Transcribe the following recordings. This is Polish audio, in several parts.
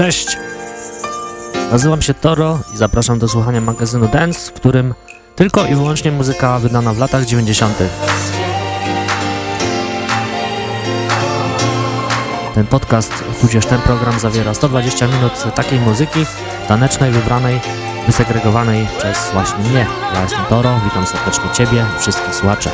Cześć! Nazywam się Toro i zapraszam do słuchania magazynu Dance, w którym tylko i wyłącznie muzyka wydana w latach 90. Ten podcast, tudzież ten program zawiera 120 minut takiej muzyki tanecznej, wybranej, wysegregowanej przez właśnie mnie. Ja jestem Toro, witam serdecznie Ciebie, wszystkich słuchaczy.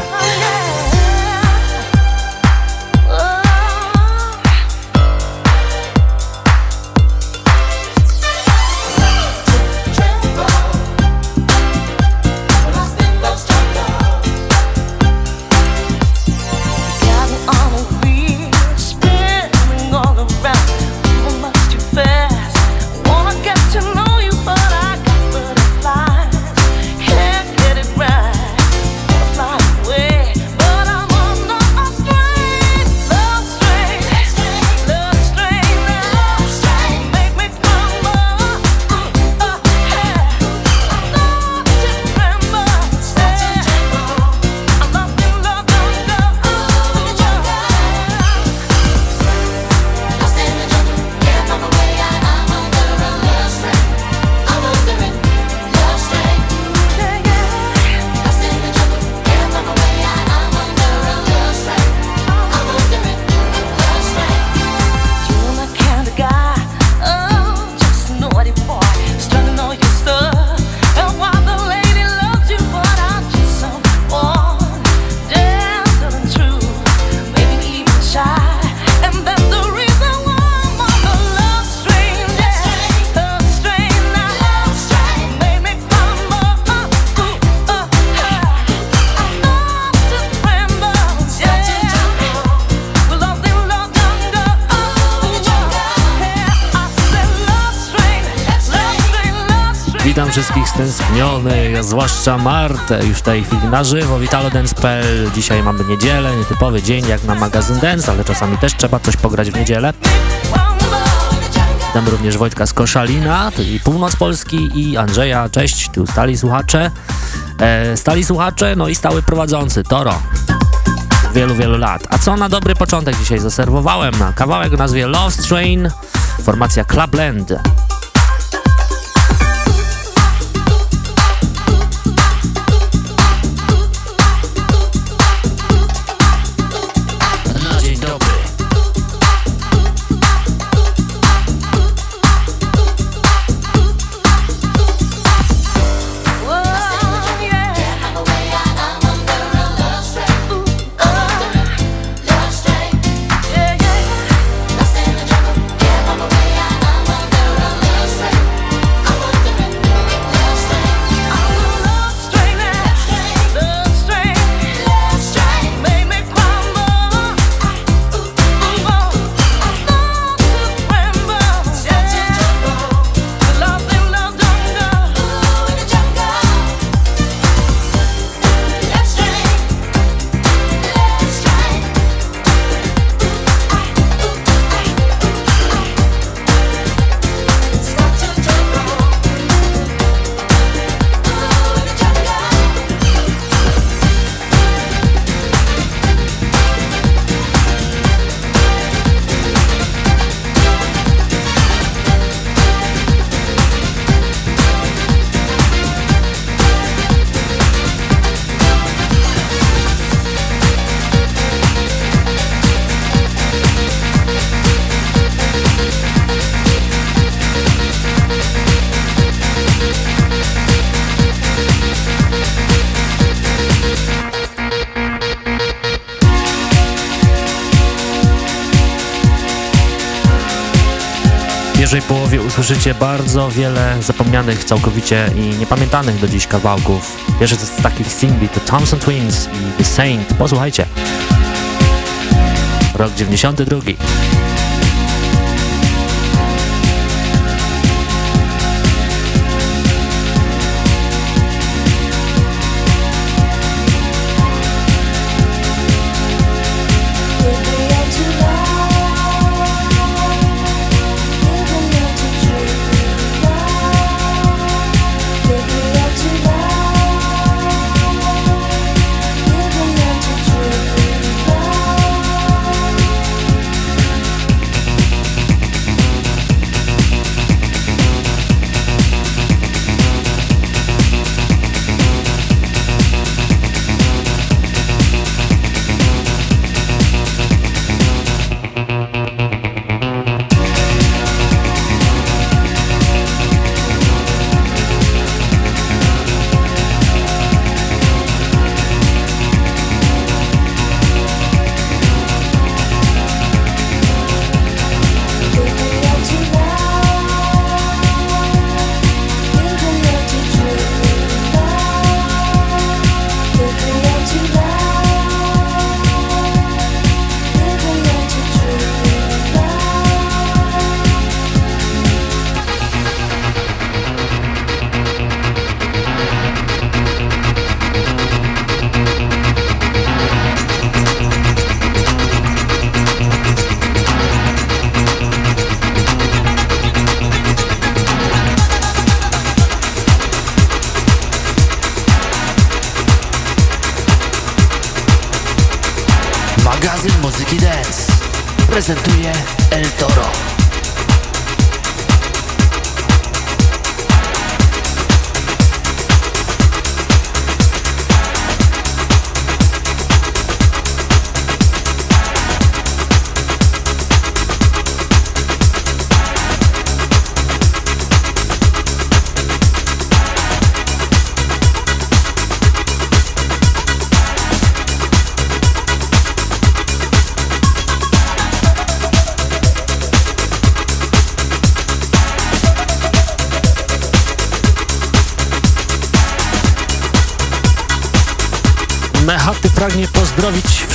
Zwłaszcza Martę już w tej chwili na żywo, witalodance.pl. Dzisiaj mamy niedzielę, nietypowy dzień jak na magazyn Dance, ale czasami też trzeba coś pograć w niedzielę. Witam również Wojtka z Koszalina, i północ Polski i Andrzeja, cześć, tu stali słuchacze. E, stali słuchacze, no i stały prowadzący, Toro. Wielu, wielu lat. A co na dobry początek dzisiaj zaserwowałem? Na kawałek o nazwie Love Train, formacja Clubland. Usłyszycie bardzo wiele zapomnianych całkowicie i niepamiętanych do dziś kawałków. Pierwszy z takich singli to Thompson Twins i The Saint. Posłuchajcie. Rok 92.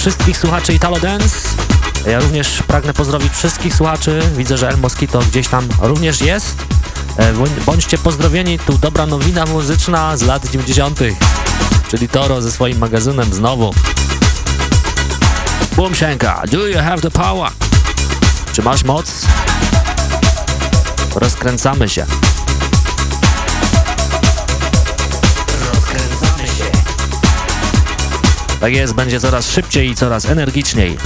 wszystkich słuchaczy Italo Dance. Ja również pragnę pozdrowić wszystkich słuchaczy. Widzę, że El Mosquito gdzieś tam również jest. E, bądźcie pozdrowieni, tu dobra nowina muzyczna z lat 90. Czyli Toro ze swoim magazynem znowu. Boom Shanka, do you have the power? Czy masz moc? Rozkręcamy się. Tak jest, będzie coraz szybciej i coraz energiczniej.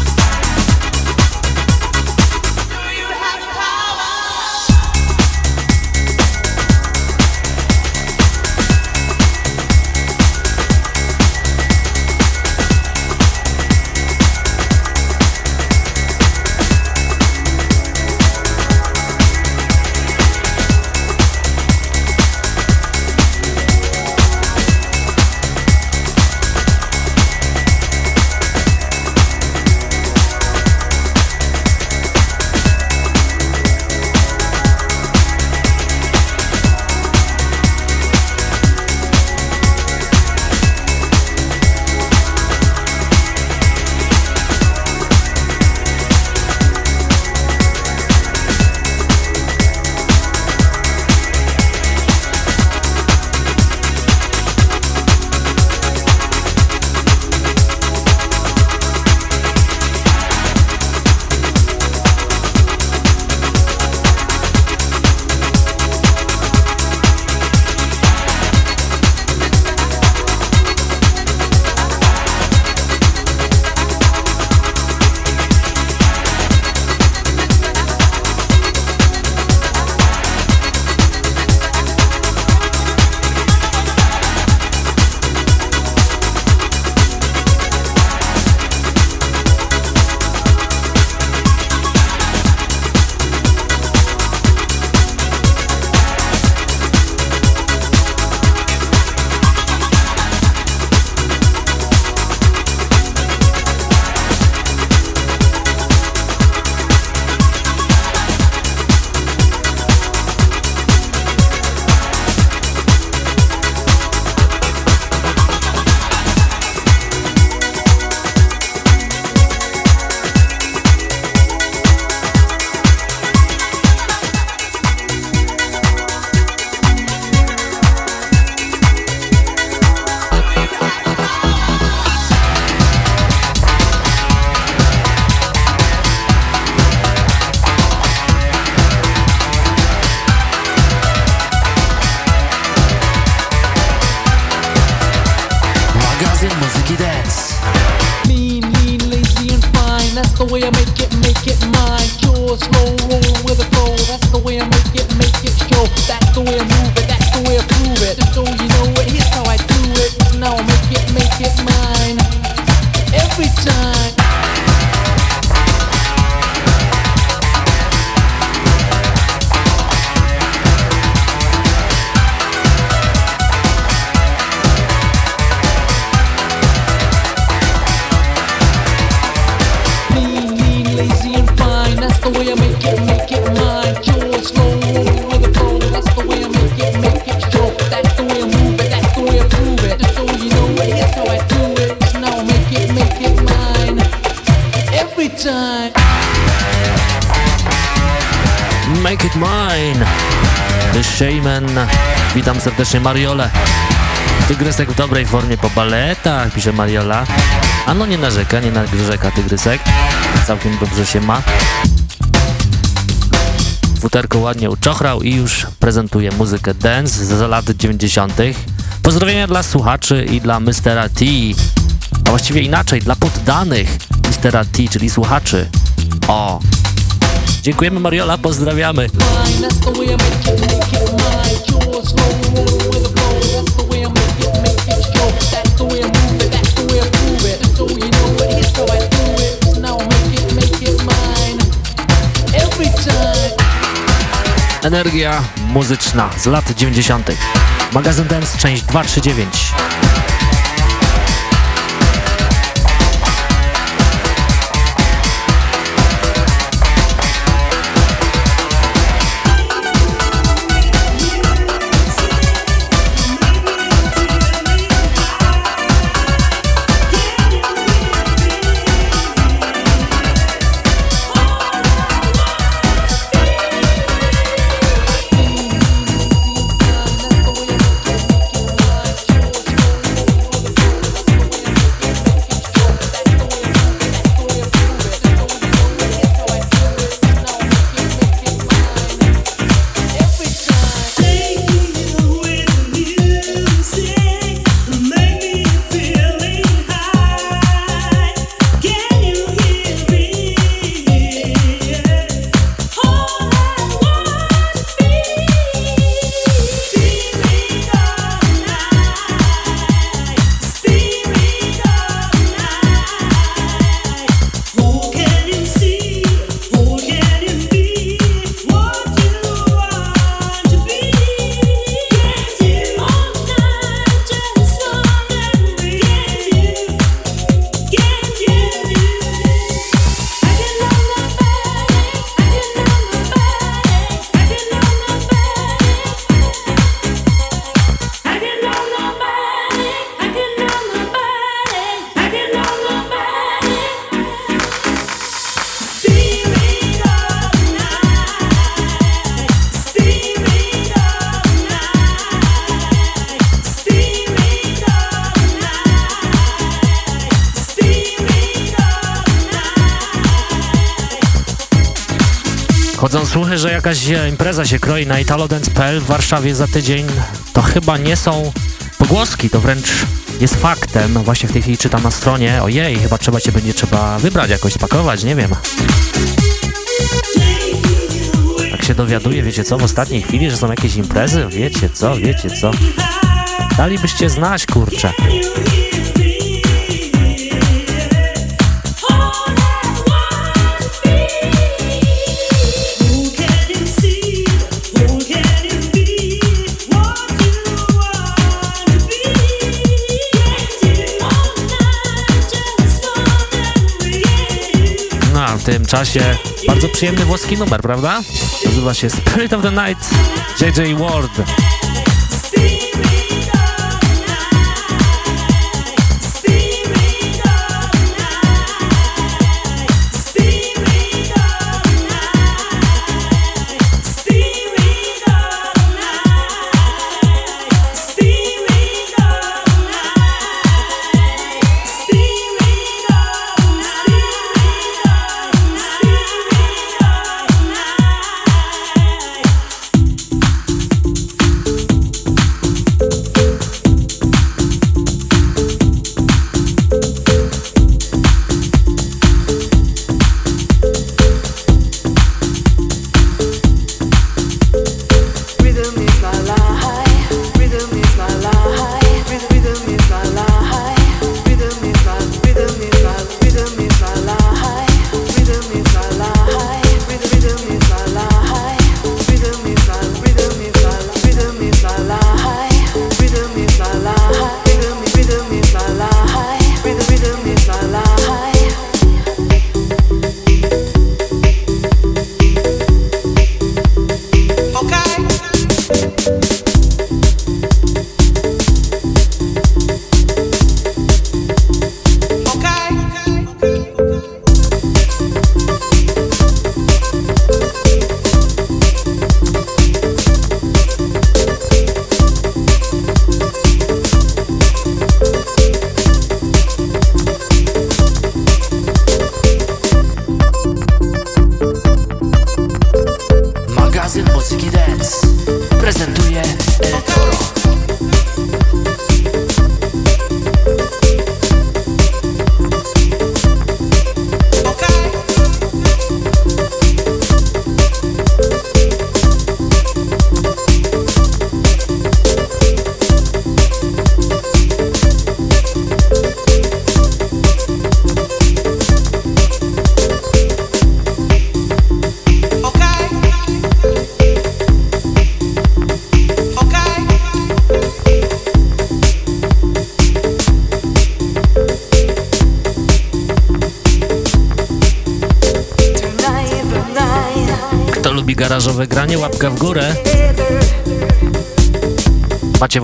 Mine. Shaman. Witam serdecznie Mariole. Tygrysek w dobrej formie po baletach, pisze Mariola. A no nie narzeka, nie narzeka Tygrysek. Całkiem dobrze się ma. Futerko ładnie uczochrał i już prezentuje muzykę dance z lat 90. Pozdrowienia dla słuchaczy i dla Mr. T. A właściwie inaczej, dla poddanych Mr. T, czyli słuchaczy. O! Dziękujemy Mariola, pozdrawiamy. Energia muzyczna z lat 90. Magazyn Dance, część 239. impreza się kroi na italodance.pl w Warszawie za tydzień. To chyba nie są pogłoski, to wręcz jest faktem. Właśnie w tej chwili czytam na stronie. Ojej, chyba trzeba cię będzie trzeba wybrać, jakoś spakować, nie wiem. Tak się dowiaduję, wiecie co, w ostatniej chwili, że są jakieś imprezy, wiecie co, wiecie co. Dalibyście znać, kurczę. Tym czasie bardzo przyjemny włoski numer, prawda? Nazywa się Spirit of the Night JJ Ward.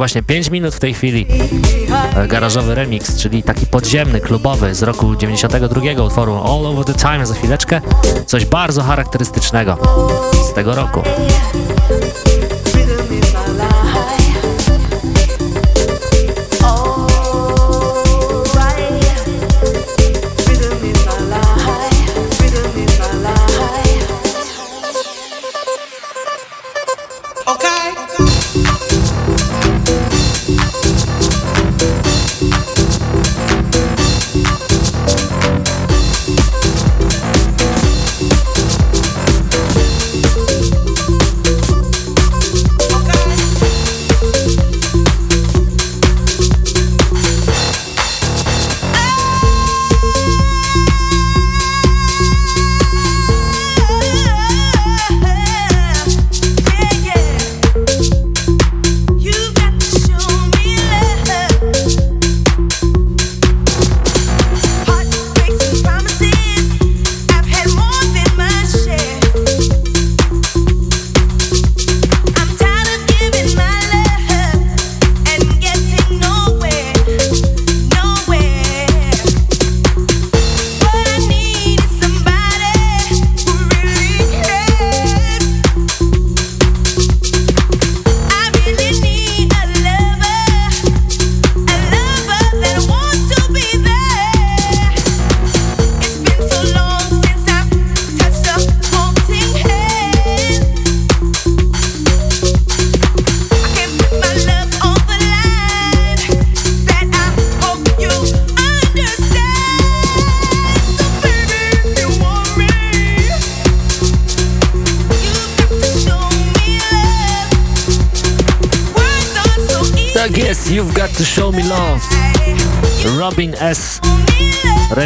Właśnie 5 minut w tej chwili. Garażowy remix, czyli taki podziemny, klubowy z roku 92 utworu All Over The Time za chwileczkę. Coś bardzo charakterystycznego z tego roku.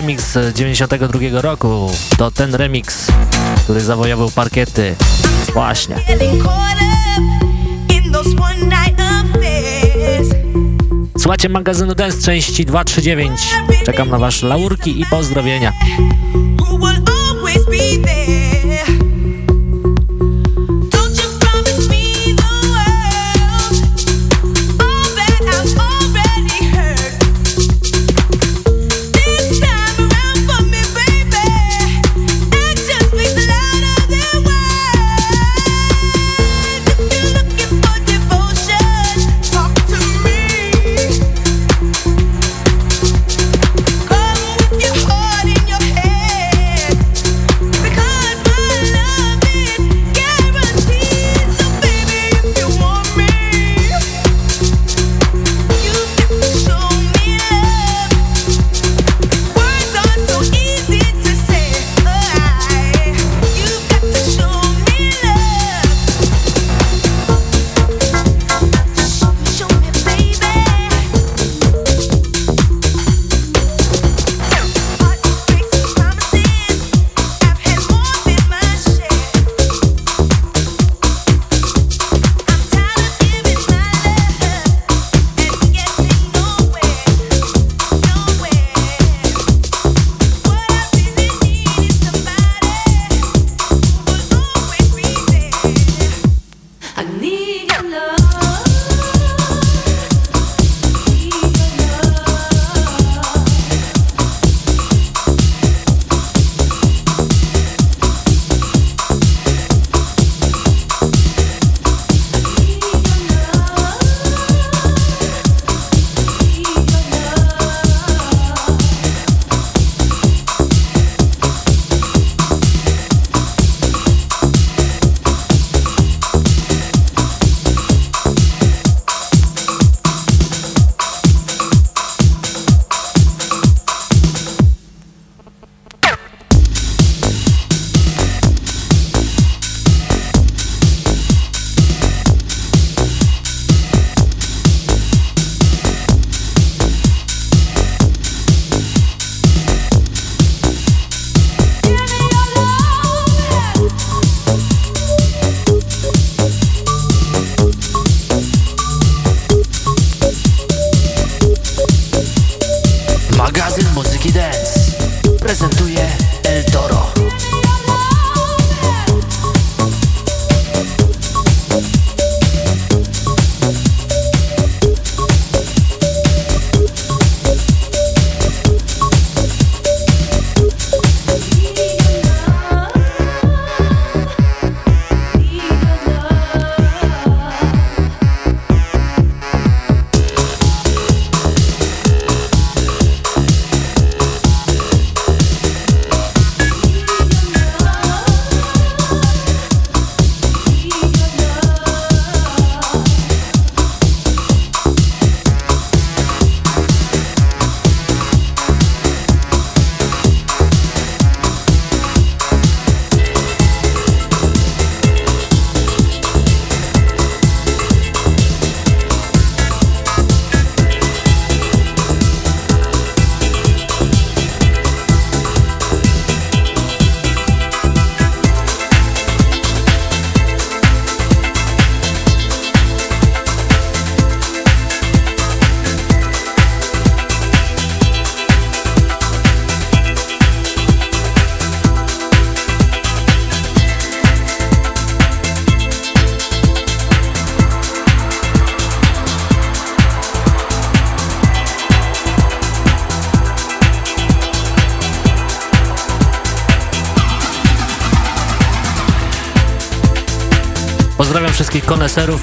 Remix z 92 roku. To ten remix, który zawojował parkiety. Właśnie. Słuchajcie magazynu Dance części 239. Czekam na wasze laurki i pozdrowienia.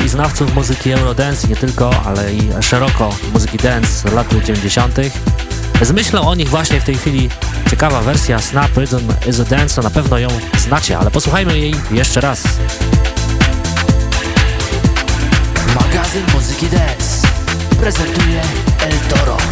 I znawców muzyki Eurodance, nie tylko, ale i szeroko muzyki dance lat 90. Z myślą o nich właśnie w tej chwili ciekawa wersja Snap Rhythm is a Dance, na pewno ją znacie, ale posłuchajmy jej jeszcze raz. Magazyn Muzyki Dance prezentuje El Toro.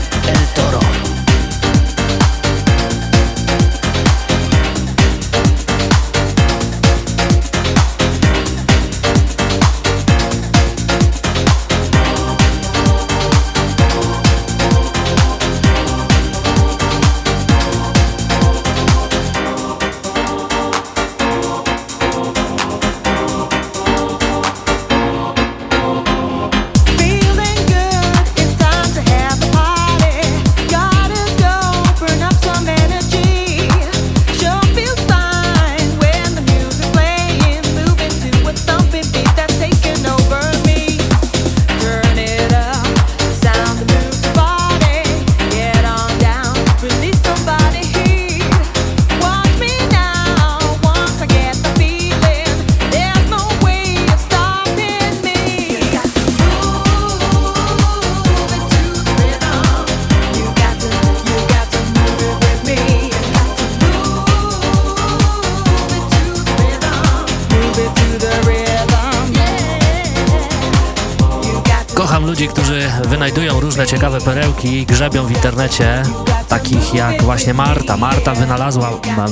grzebią w internecie, takich jak właśnie Marta. Marta wynalazła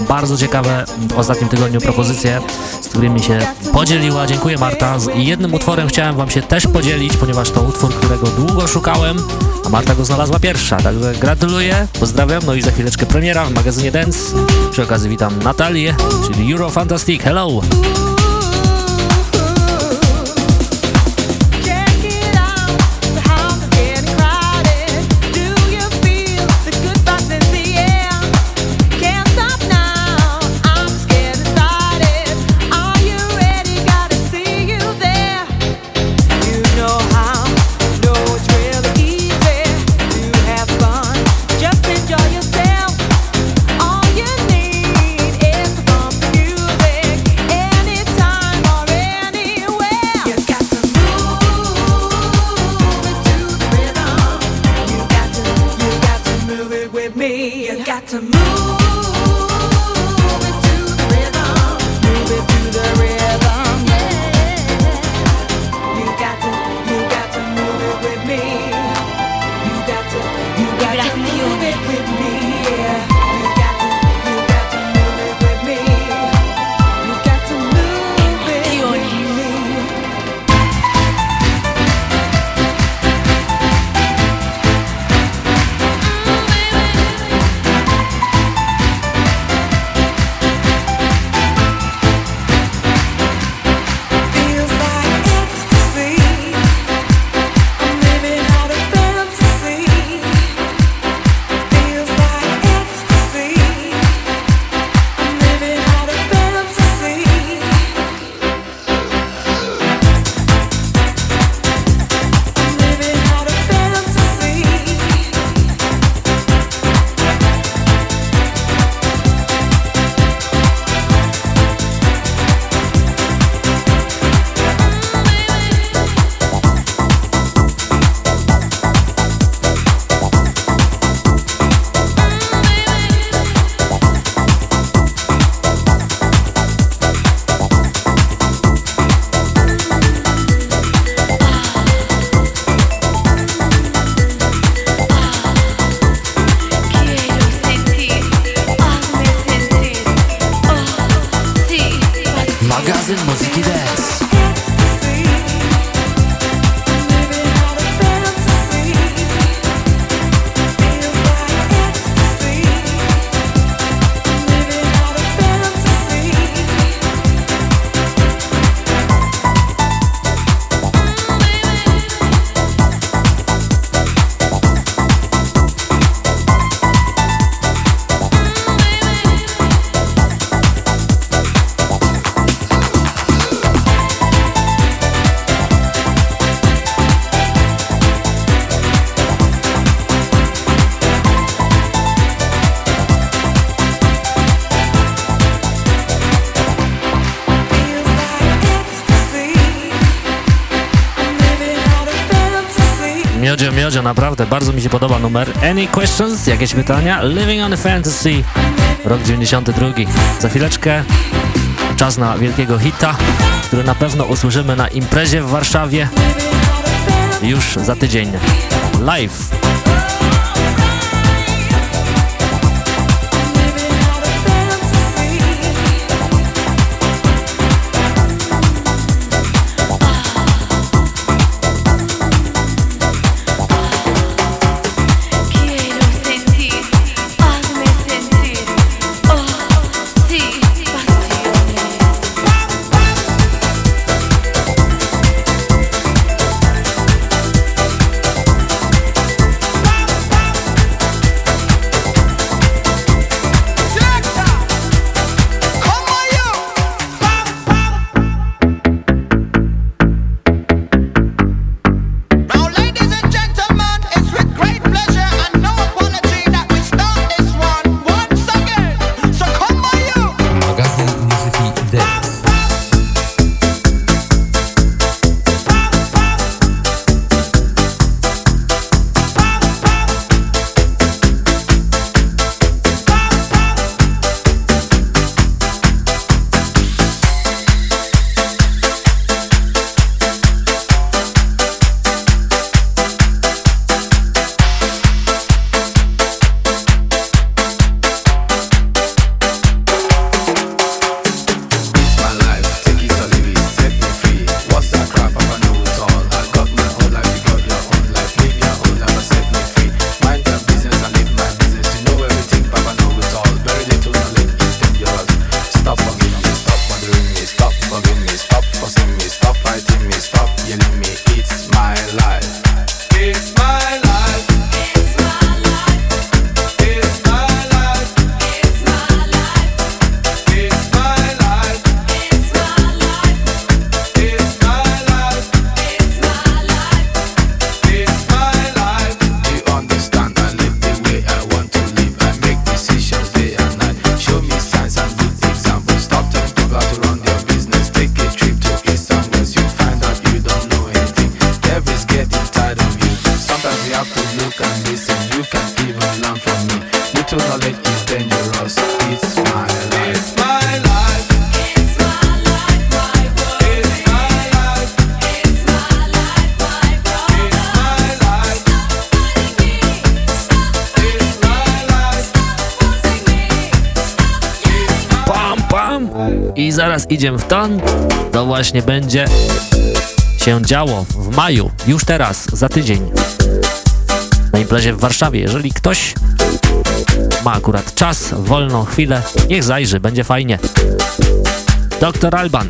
bardzo ciekawe w ostatnim tygodniu propozycje, z którymi się podzieliła. Dziękuję Marta. I jednym utworem chciałem wam się też podzielić, ponieważ to utwór, którego długo szukałem, a Marta go znalazła pierwsza. Także gratuluję, pozdrawiam, no i za chwileczkę premiera w magazynie Dance. Przy okazji witam Natalię, czyli Euro Fantastic. Hello! Numer. Any questions? Jakieś pytania? Living on a Fantasy, rok 92. Za chwileczkę czas na wielkiego hita, który na pewno usłyszymy na imprezie w Warszawie już za tydzień. Live. Idziemy w ton, to właśnie będzie się działo w maju, już teraz, za tydzień, na imprezie w Warszawie. Jeżeli ktoś ma akurat czas, wolną chwilę, niech zajrzy, będzie fajnie. Dr. Alban.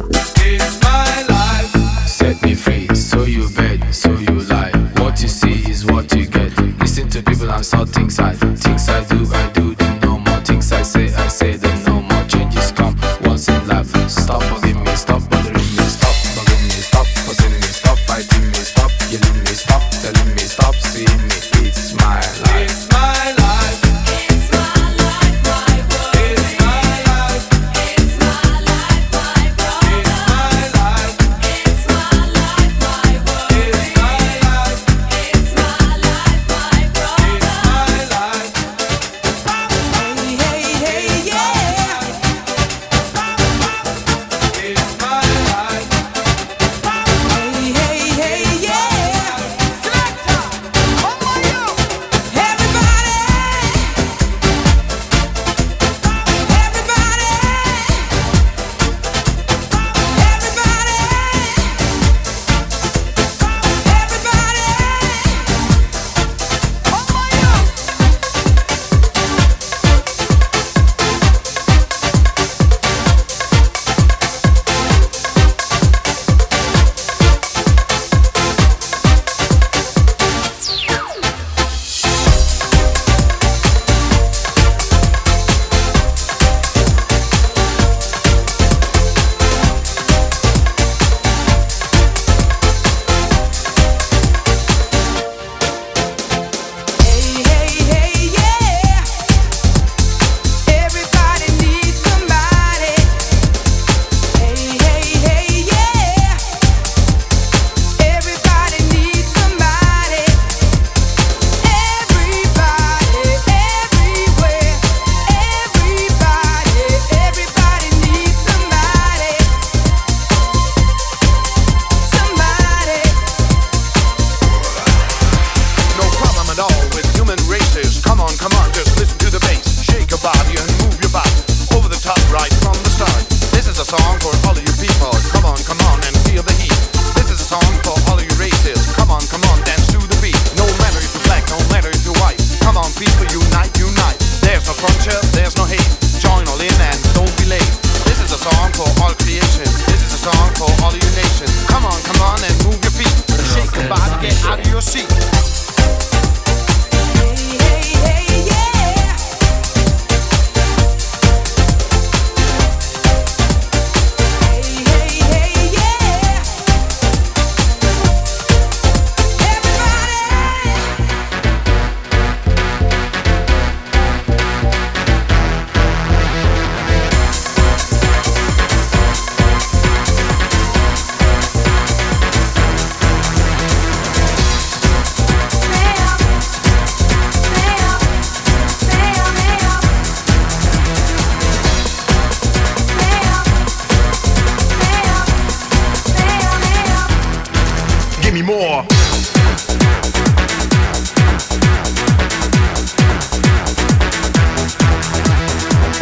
What you see is what you get. Listen to people and saw things I, things I do, I do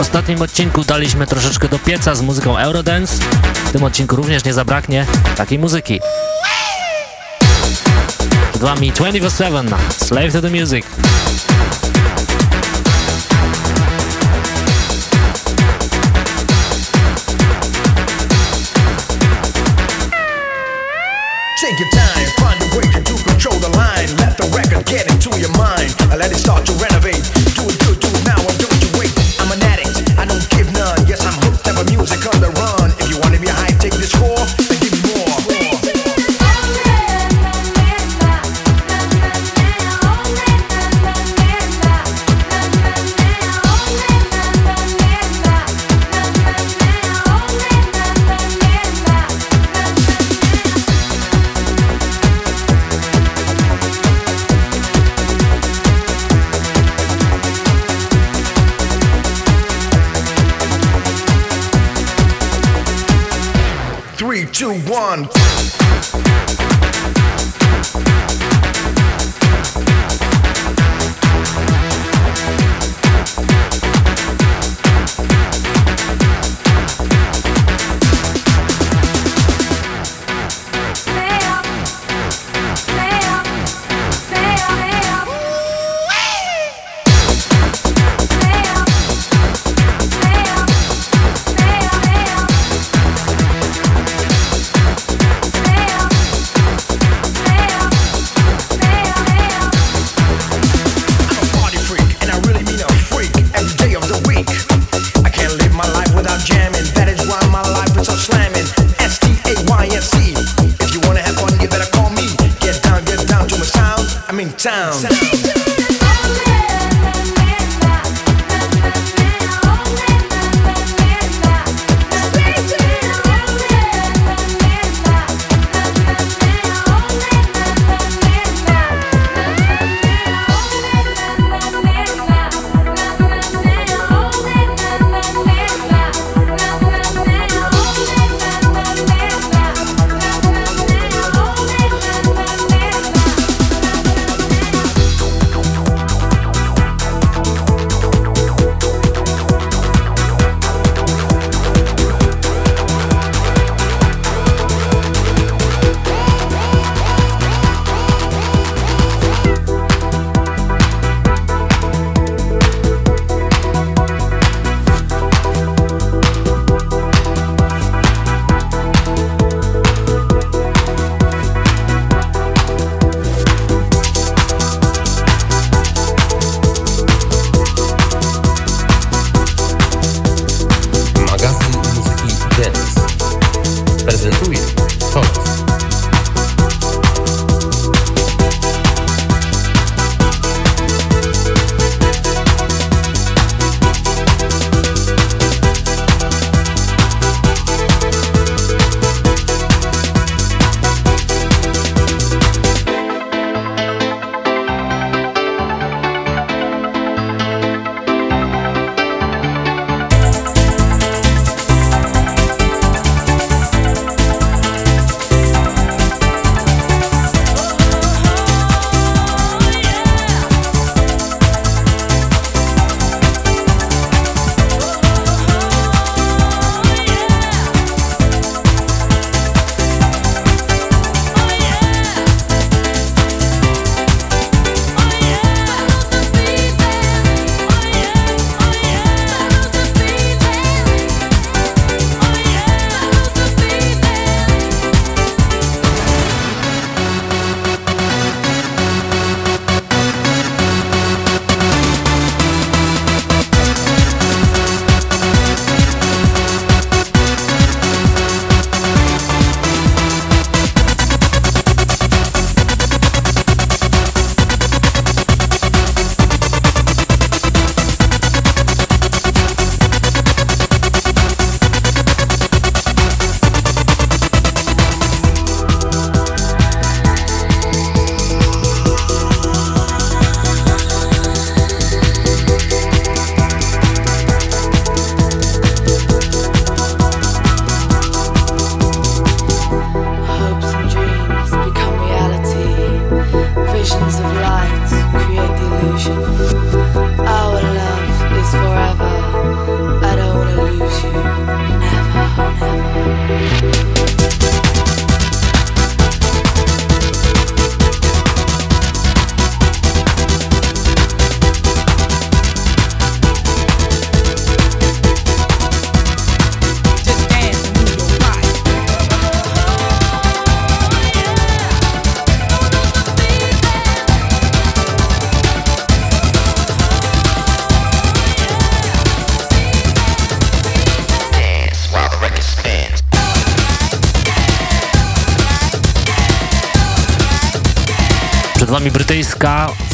ostatnim odcinku daliśmy troszeczkę do pieca z muzyką Eurodance. W tym odcinku również nie zabraknie takiej muzyki. Przed Wami 24-7 Slave to the Music. Take your time, find a way to control the line. Let the record get into your mind and let it start to renovate.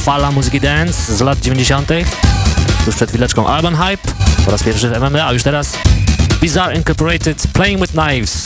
Fala muzyki dance z lat 90. Już przed chwileczką Urban Hype po raz pierwszy w MMA, a już teraz Bizarre Incorporated Playing with Knives.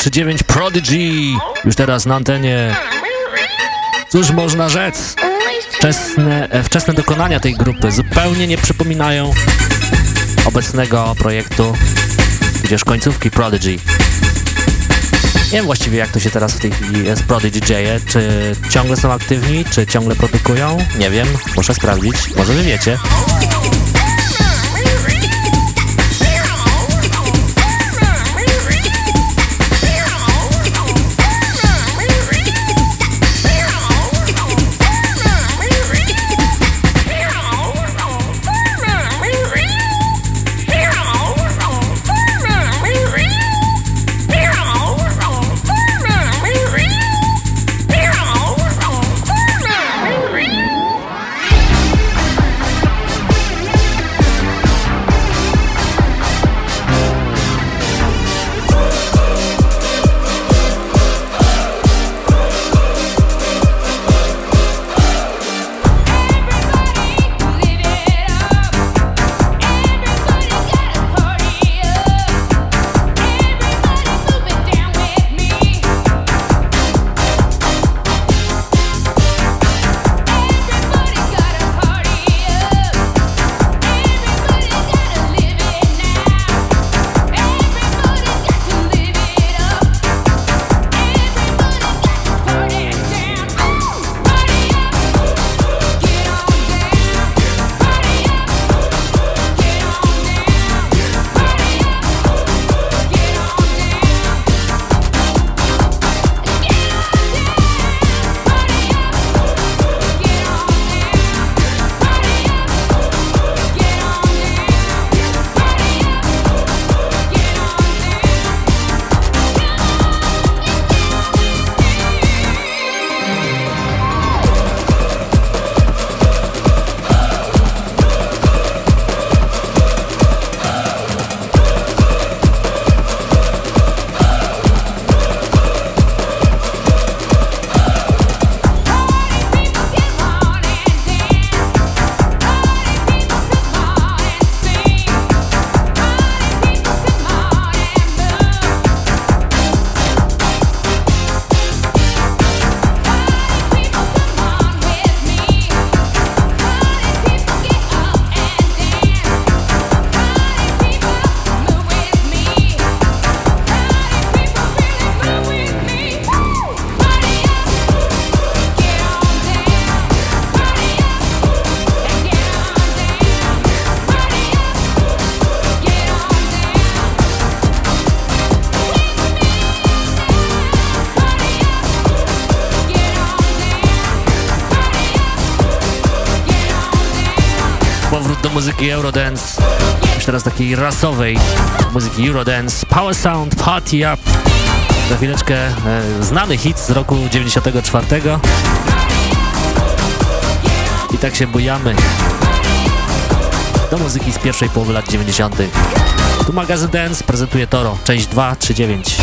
239 Prodigy. Już teraz na antenie. Cóż można rzec? Wczesne, e, wczesne dokonania tej grupy zupełnie nie przypominają obecnego projektu, tudzież końcówki Prodigy. Nie wiem właściwie jak to się teraz w tej chwili z Prodigy dzieje, czy ciągle są aktywni, czy ciągle produkują, nie wiem, muszę sprawdzić, może wy wiecie. Muzyki Eurodance, już teraz takiej rasowej muzyki Eurodance, Power Sound, Party Up. Za chwileczkę e, znany hit z roku 94. I tak się bujamy do muzyki z pierwszej połowy lat 90. Tu magazyn Dance prezentuje Toro, część 239.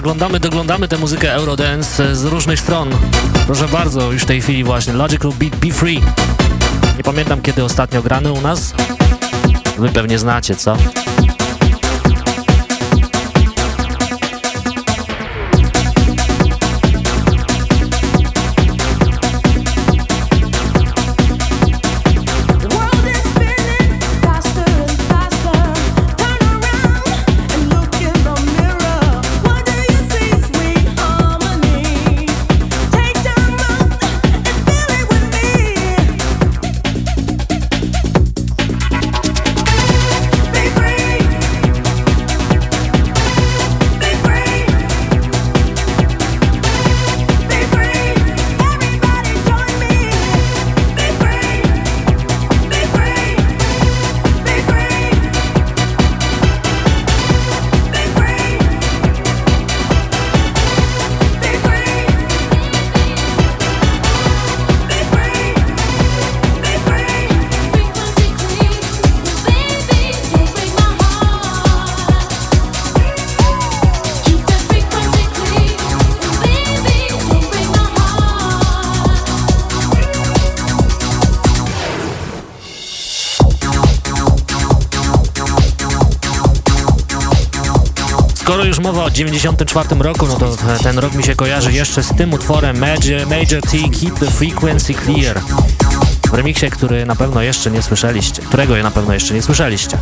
przeglądamy, doglądamy tę muzykę Eurodance z różnych stron. Proszę bardzo, już w tej chwili właśnie Logical Beat Be Free. Nie pamiętam kiedy ostatnio grany u nas. wy pewnie znacie, co? Mowa o 94 roku, no to ten rok mi się kojarzy jeszcze z tym utworem Major, Major T Keep the Frequency Clear w remiksie, który na pewno jeszcze nie słyszeliście, którego na pewno jeszcze nie słyszeliście.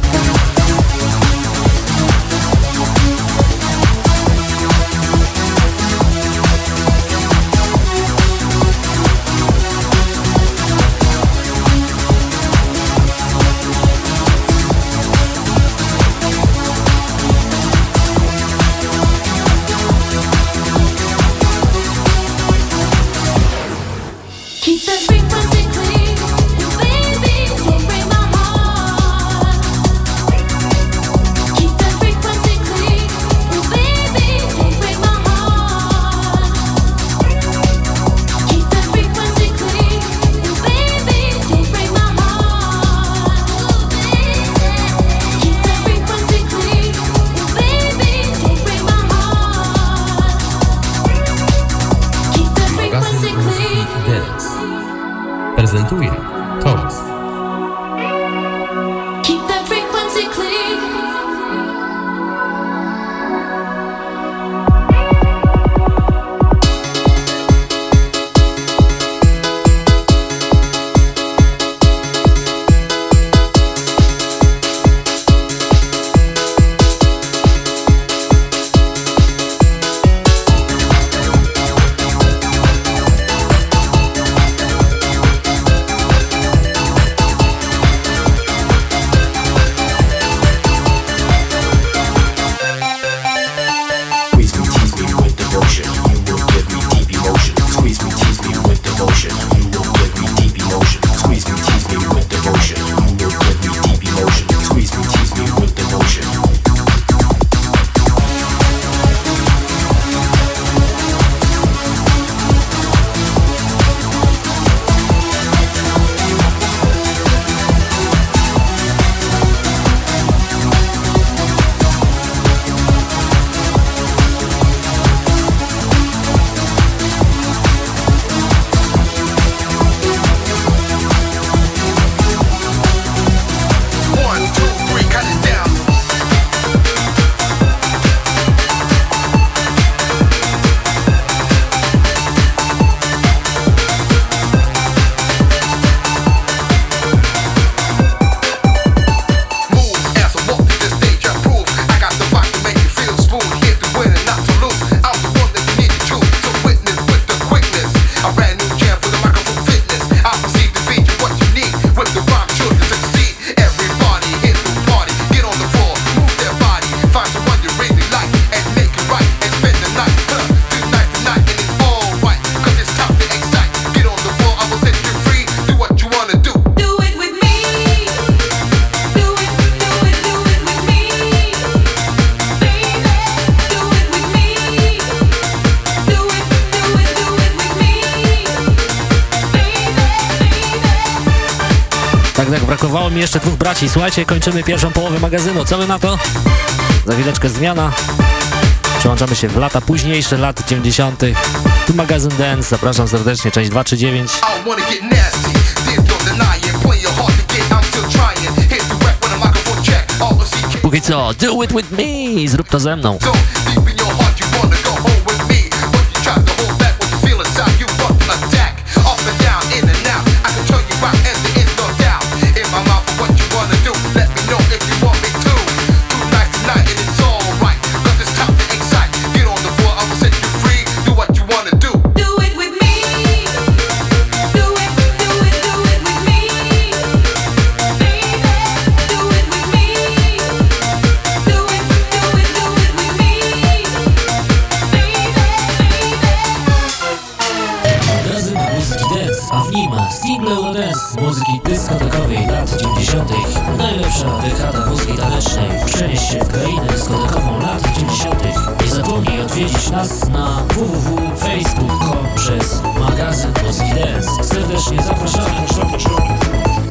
postaci. Słuchajcie, kończymy pierwszą połowę magazynu. Co my na to? Za chwileczkę zmiana. Przełączamy się w lata późniejsze, lat 90. Tu magazyn Dance. Zapraszam serdecznie, część 239. Póki co, do it with me! Zrób to ze mną. pierwsza dekada muzyki tanecznej Przenieść się w krainę dyskotekową lat 90 Nie zapomnij odwiedzić nas na www.facebook.com przez magazyn Muzyki Dance Serdecznie zapraszamy!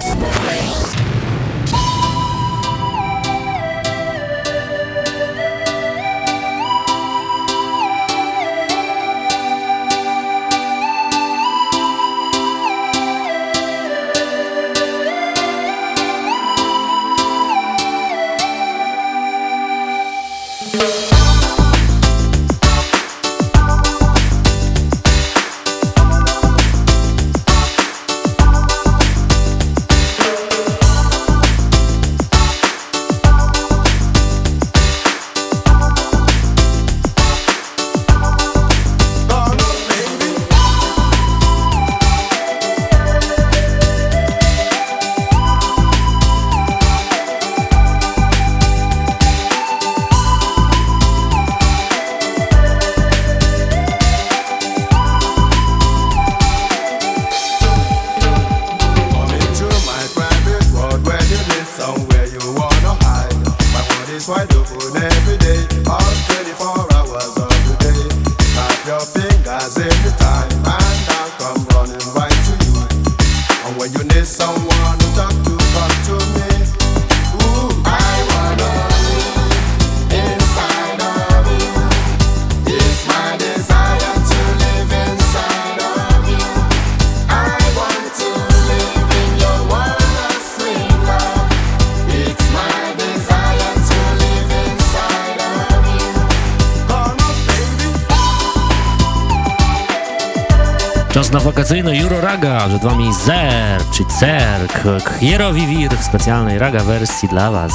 Raga, przed Wami Zer, czy Cerk, Hierowi Wir w specjalnej Raga wersji dla Was.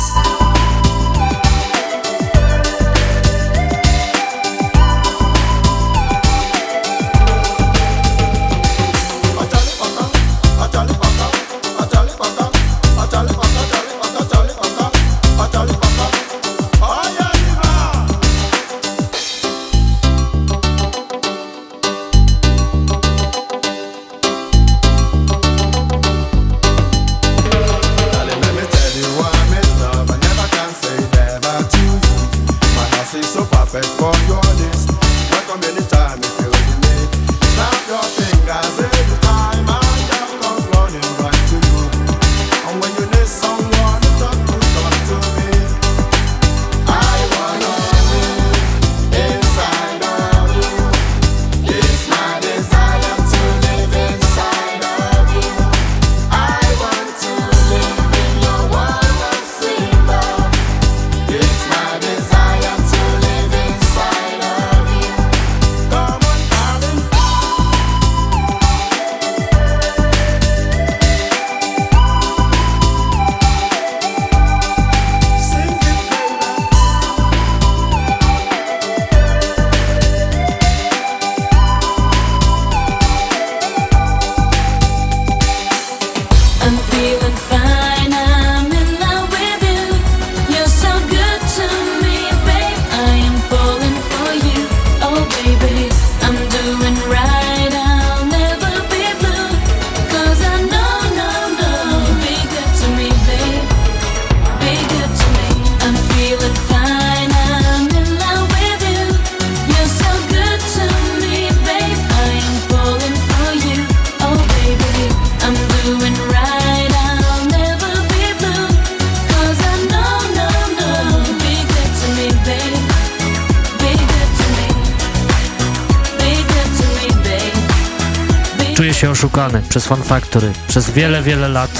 przez Fun Factory przez wiele, wiele lat.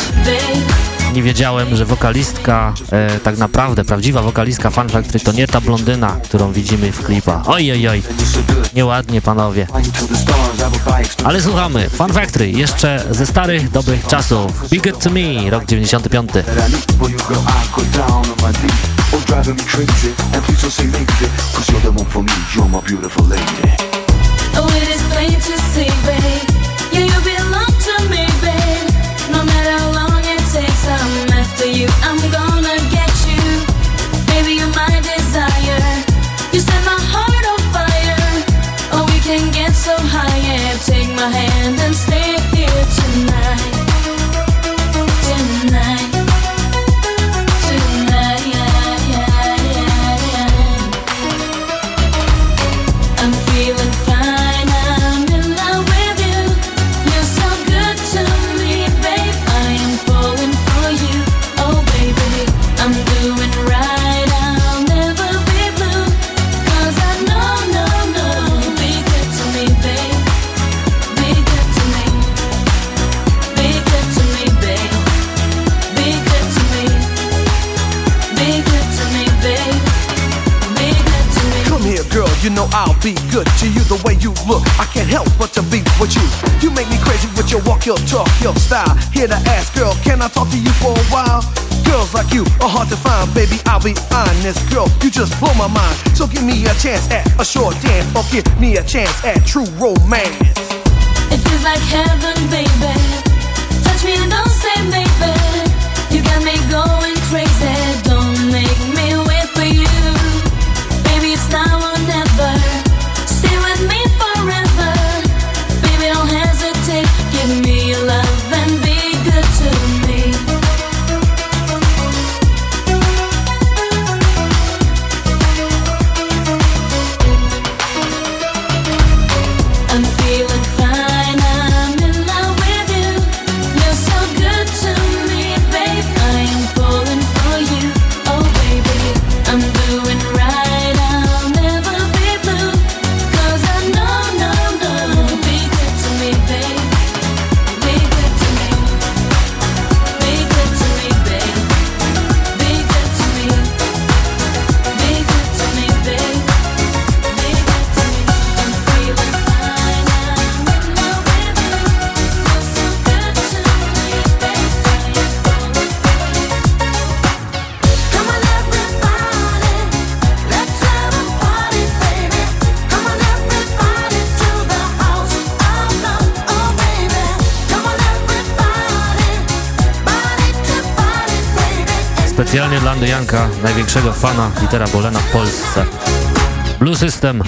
Nie wiedziałem, że wokalistka, e, tak naprawdę prawdziwa wokalistka Fun Factory to nie ta blondyna, którą widzimy w klipach. Oj, oj, oj, nieładnie panowie. Ale słuchamy, Fun Factory, jeszcze ze starych, dobrych czasów. Big It To Me, rok 95. Oh, it is plain to see, baby I'll be good to you the way you look. I can't help but to be with you. You make me crazy with your walk, your talk, your style. Here to ask, girl, can I talk to you for a while? Girls like you are hard to find, baby. I'll be honest, girl. You just blow my mind. So give me a chance at a short dance, or give me a chance at true romance. It feels like heaven, baby. Touch me and don't say maybe. You got me going crazy. Specjalnie dla Andyjanka, największego fana litera Bolena w Polsce. Blue System.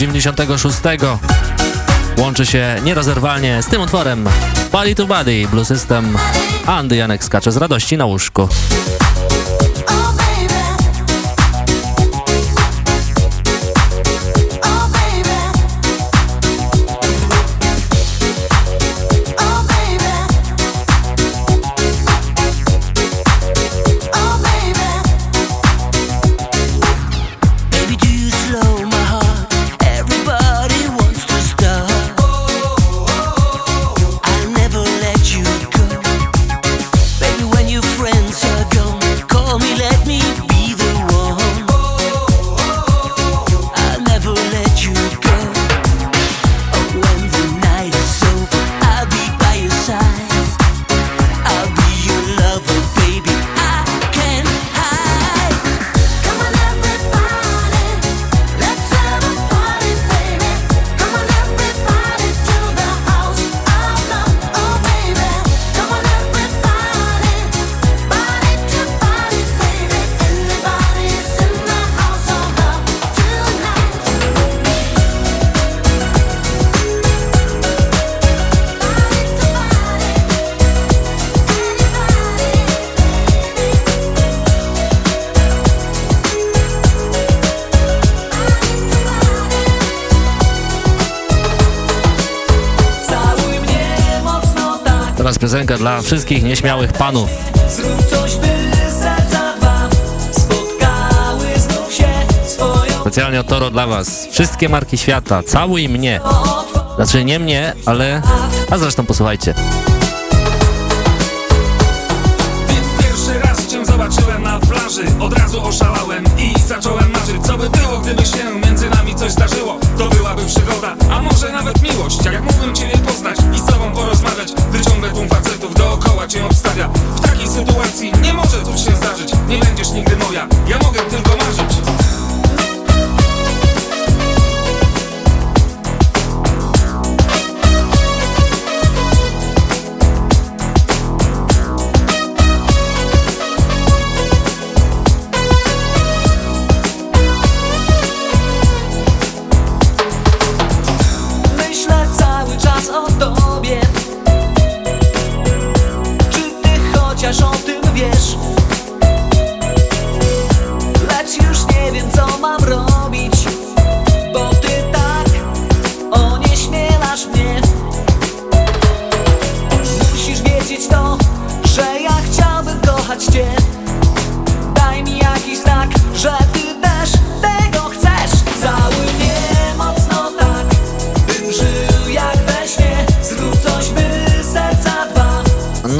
96. Łączy się nierozerwalnie z tym utworem Body to Body, Blue System. Andy Janek skacze z radości na łóżku. Dla wszystkich nieśmiałych panów. Zrób coś, by serca dwa spotkały znów się swoją Specjalnie Toro dla was. Wszystkie marki świata, całuj mnie. Znaczy nie mnie, ale... A zresztą posłuchajcie. Pierwszy raz cię zobaczyłem na plaży Od razu oszalałem i zacząłem marzyć Co by było, gdyby się między nami coś zdarzyło To byłaby przygoda, a może nawet miłość Jak nie może cóż się zdarzyć. Nie będziesz nigdy moja, ja mogę tylko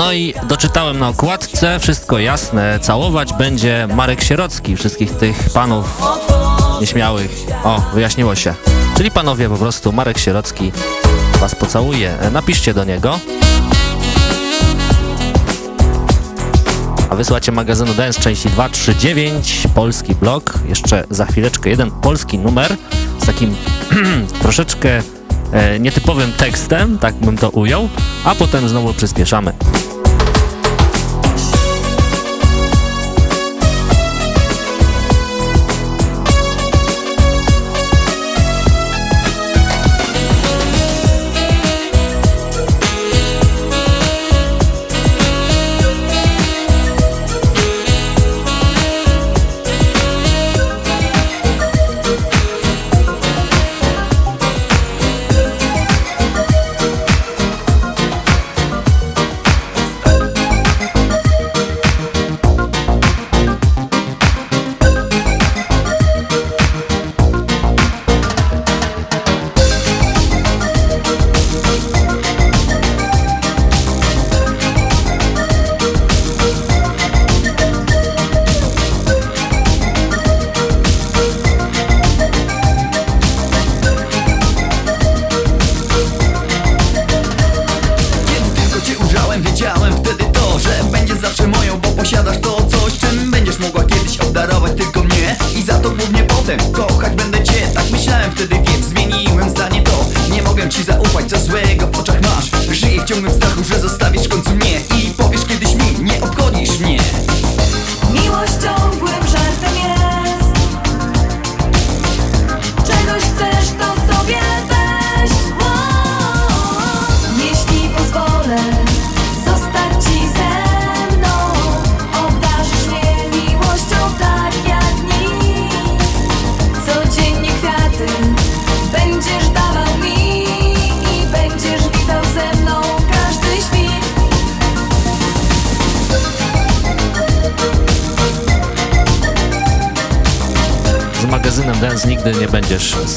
No i doczytałem na okładce, wszystko jasne, całować będzie Marek Sierocki, wszystkich tych panów nieśmiałych. O, wyjaśniło się. Czyli panowie po prostu, Marek Sierocki was pocałuje. Napiszcie do niego. A wysłacie magazynu Dance części 239, polski blog. Jeszcze za chwileczkę jeden polski numer z takim troszeczkę nietypowym tekstem, tak bym to ujął, a potem znowu przyspieszamy.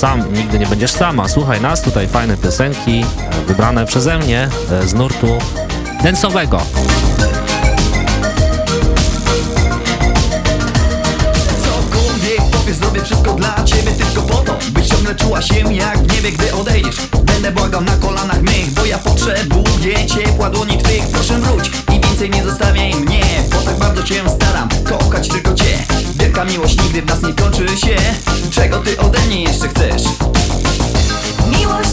Sam, nigdy nie będziesz sama. Słuchaj nas, tutaj fajne piosenki, e, wybrane przeze mnie e, z nurtu powiesz, zrobię wszystko dla ciebie tylko po to Byś ciągle czuła się jak w niebie, gdy odejdziesz. Będę błagał na kolanach mych, bo ja potrzebuję ciepła dłoni twych. Proszę wróć i więcej nie zostawiaj mnie Bo tak bardzo cię staram, kochać tylko cię Wielka miłość nigdy w nas nie kończy się Czego ty ode mnie jeszcze chcesz? Miłość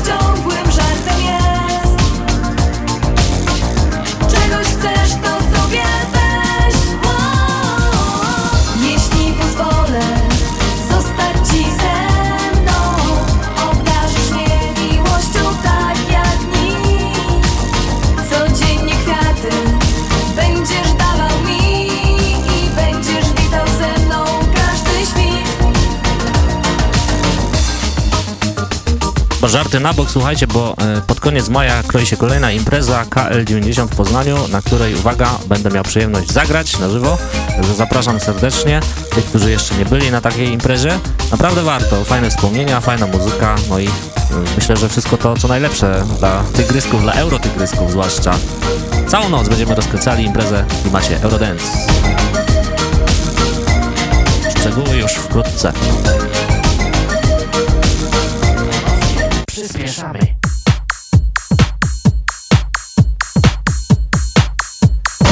żarty na bok, słuchajcie, bo e, pod koniec maja kroi się kolejna impreza KL90 w Poznaniu, na której, uwaga, będę miał przyjemność zagrać na żywo. Także zapraszam serdecznie tych, którzy jeszcze nie byli na takiej imprezie. Naprawdę warto, fajne wspomnienia, fajna muzyka, no i e, myślę, że wszystko to, co najlepsze dla tygrysków, dla eurotygrysków zwłaszcza. Całą noc będziemy rozkręcali imprezę w klimacie Eurodance. Szczegóły już wkrótce. Przyspieszamy.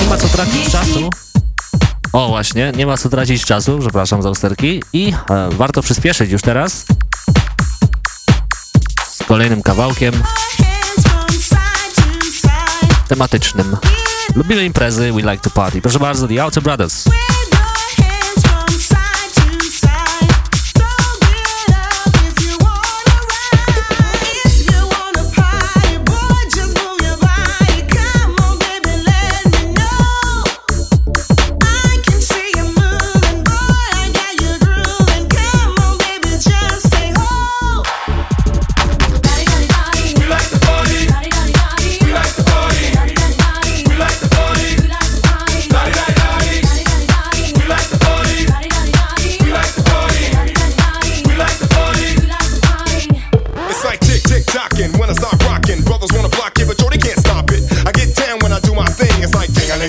Nie ma co tracić czasu. O właśnie, nie ma co tracić czasu, przepraszam za usterki. I e, warto przyspieszyć już teraz. Z kolejnym kawałkiem tematycznym. Lubimy imprezy, we like to party. Proszę bardzo, The Outer Brothers.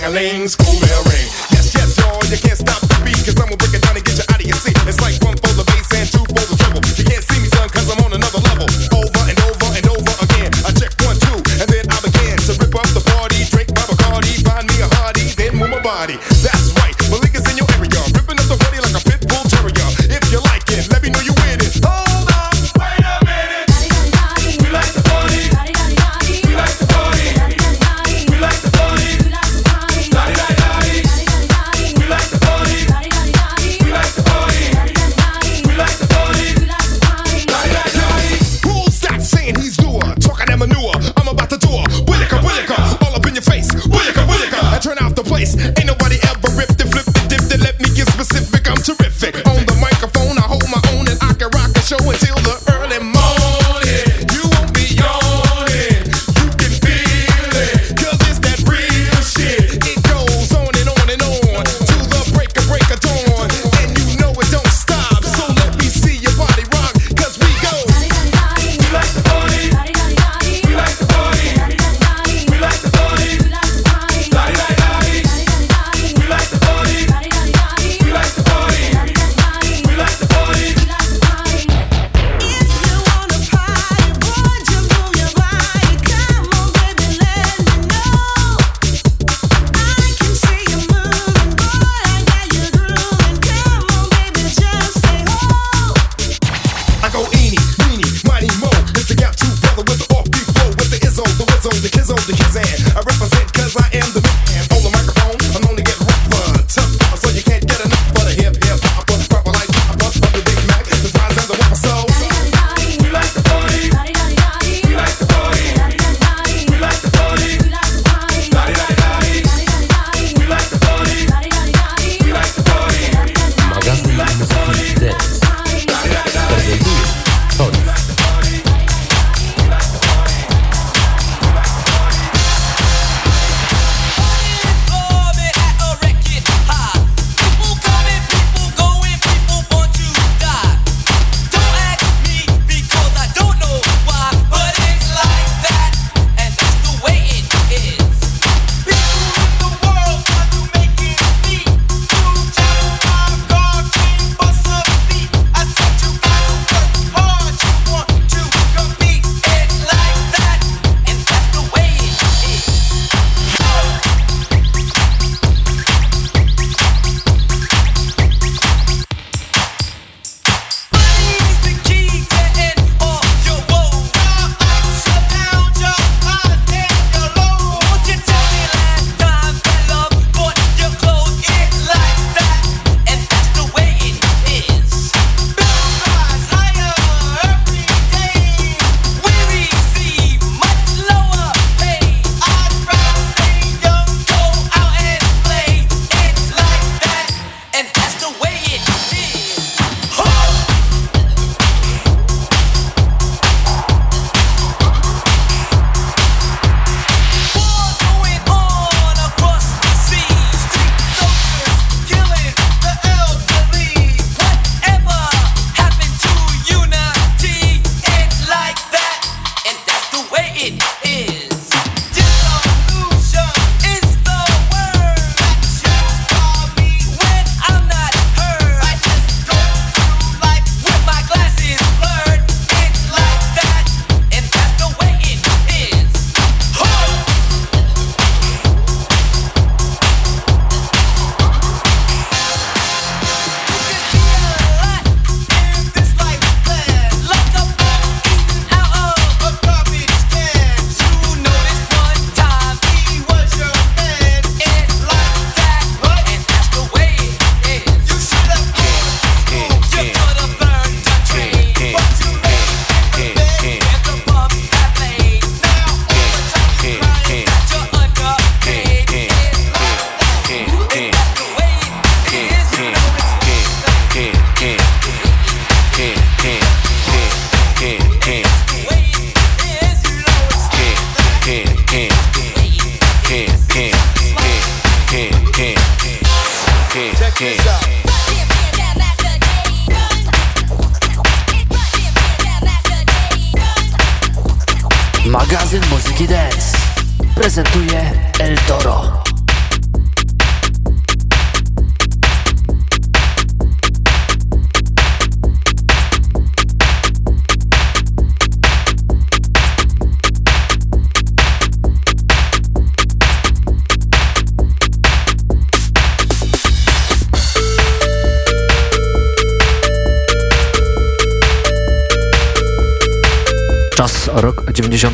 Like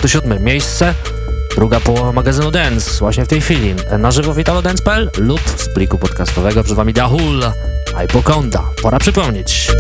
27 miejsce, druga połowa magazynu Dance, właśnie w tej chwili. Na żywo w italodance.pl lub z pliku podcastowego przed wami Dahul, Hypokonda. Pora przypomnieć.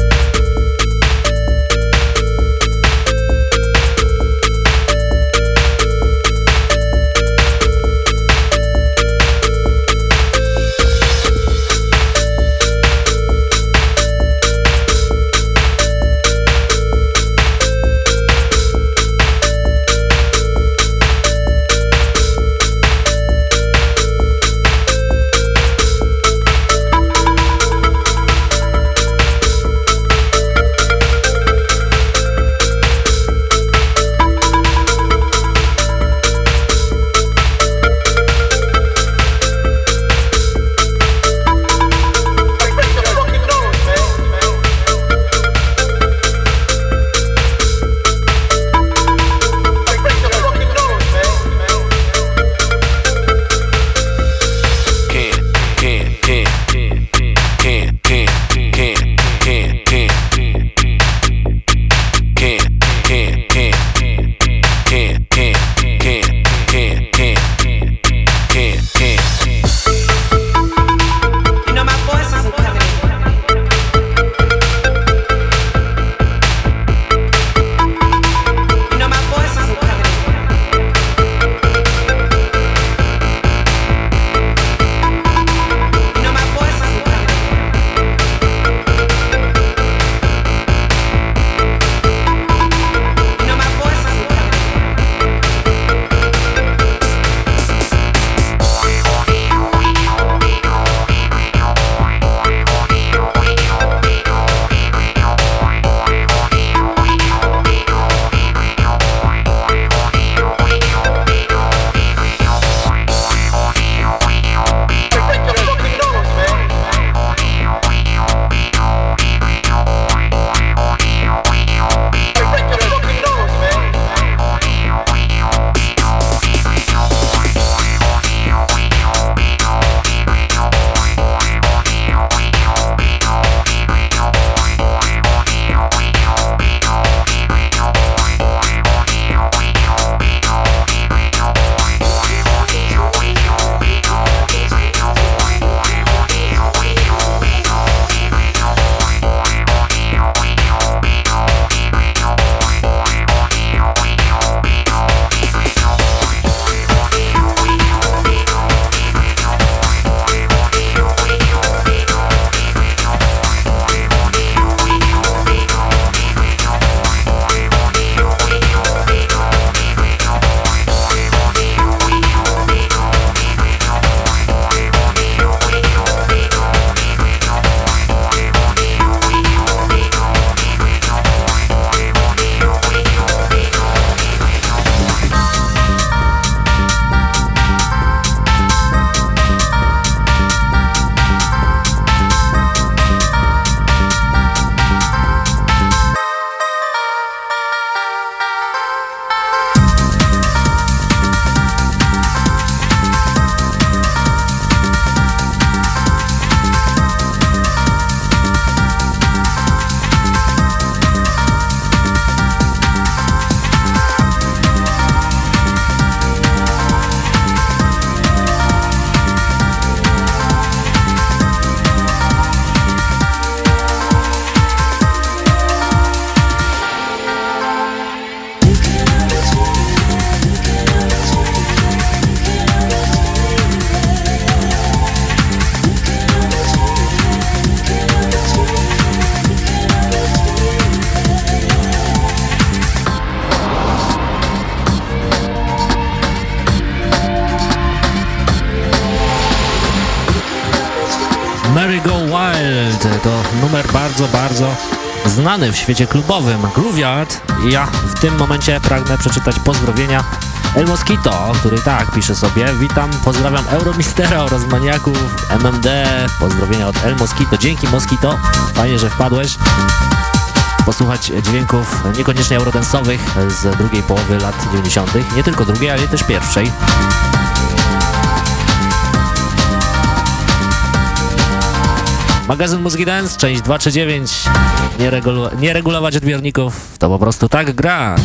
Znany w świecie klubowym Grooveyard. Ja w tym momencie pragnę przeczytać pozdrowienia El Mosquito, który tak pisze sobie Witam, pozdrawiam Euromistera oraz maniaków MMD. Pozdrowienia od El Mosquito. Dzięki Mosquito, fajnie, że wpadłeś posłuchać dźwięków niekoniecznie eurodensowych z drugiej połowy lat 90. Nie tylko drugiej, ale też pierwszej. Magazyn Muzyki Dance, część 239. Nie, regulu- nie regulować odbiorników, to po prostu tak gra.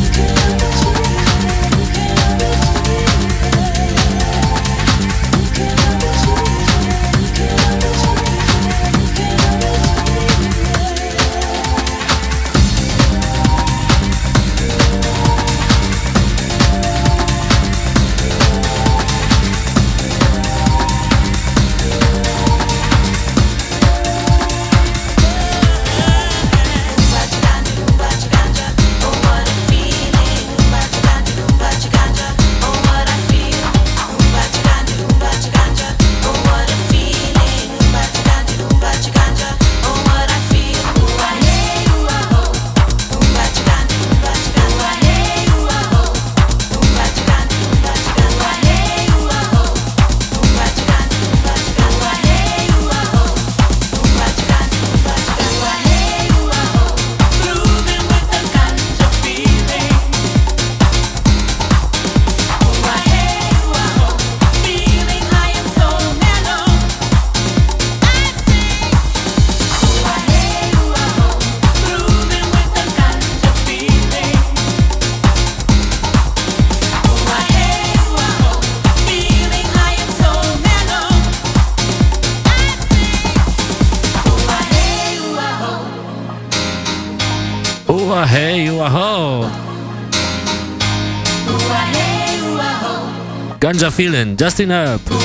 Ganja feeling, Justin Up.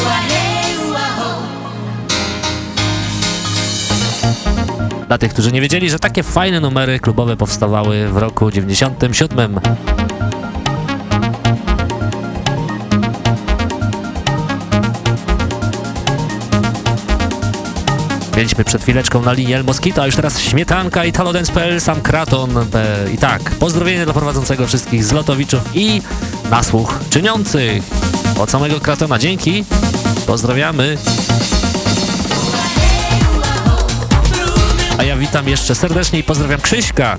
Dla tych, którzy nie wiedzieli, że takie fajne numery klubowe powstawały w roku 97. Mieliśmy przed chwileczką na linii El Mosquito, a już teraz Śmietanka i Talodens.pl, sam Kraton. E, I tak, pozdrowienie dla prowadzącego wszystkich zlotowiczów i nasłuch czyniących. Od samego Kratona dzięki, pozdrawiamy. A ja witam jeszcze serdecznie i pozdrawiam Krzyśka.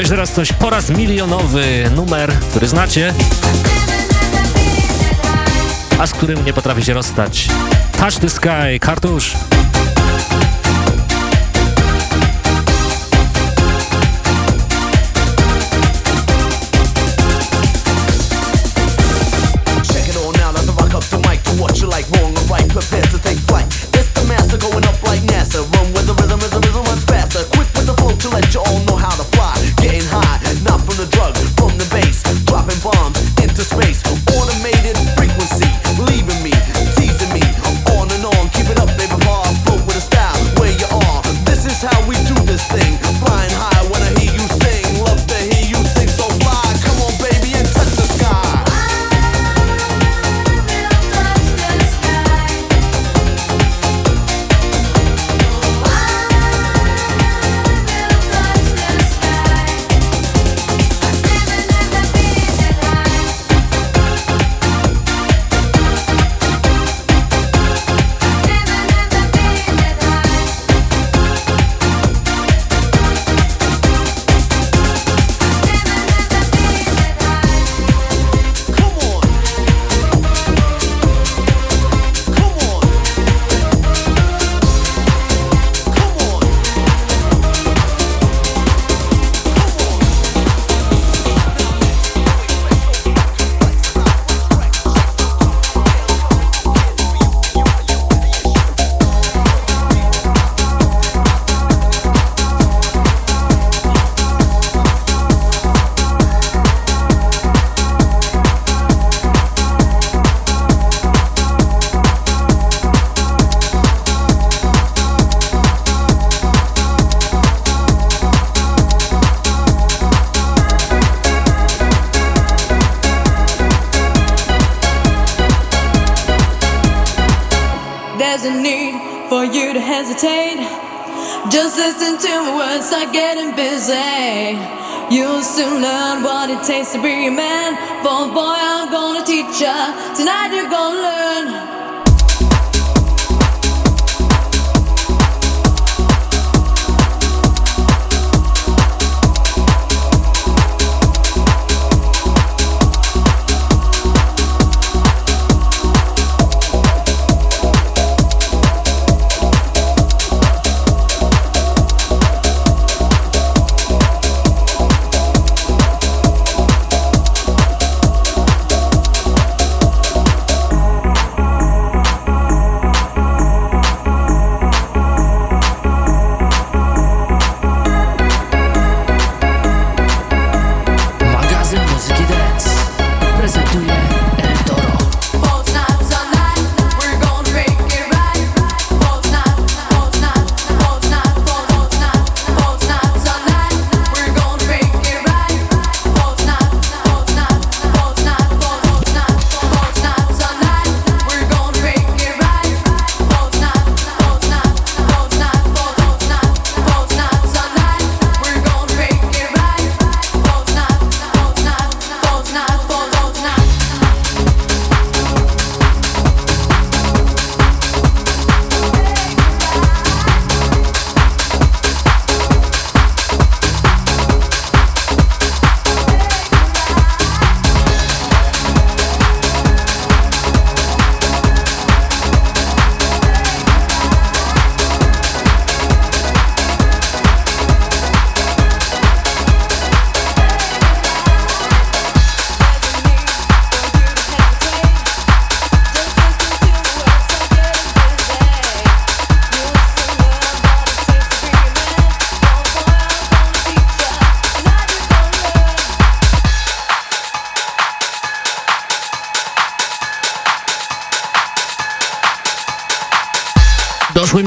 A już teraz coś po raz milionowy numer, który znacie, a z którym nie potrafi się rozstać. Touch the Sky, Kartusz.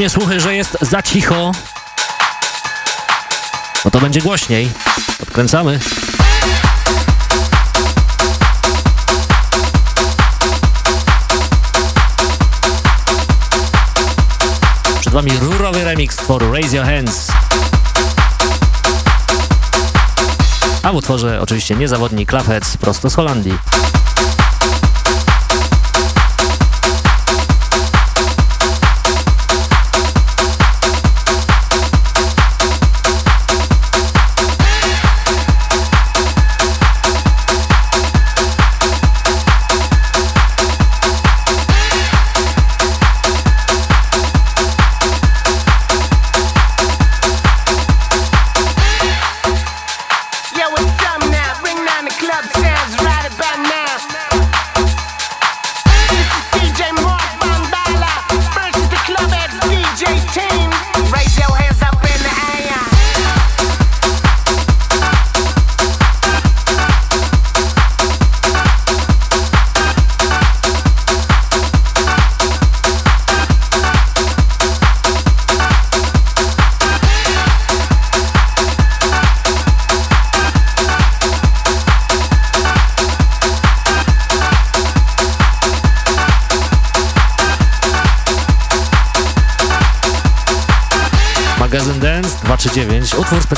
Mnie słuchy, że jest za cicho. No to będzie głośniej. Odkręcamy. Przed wami rurowy remix tworu Raise Your Hands. A w utworze oczywiście niezawodni Clapheads prosto z Holandii.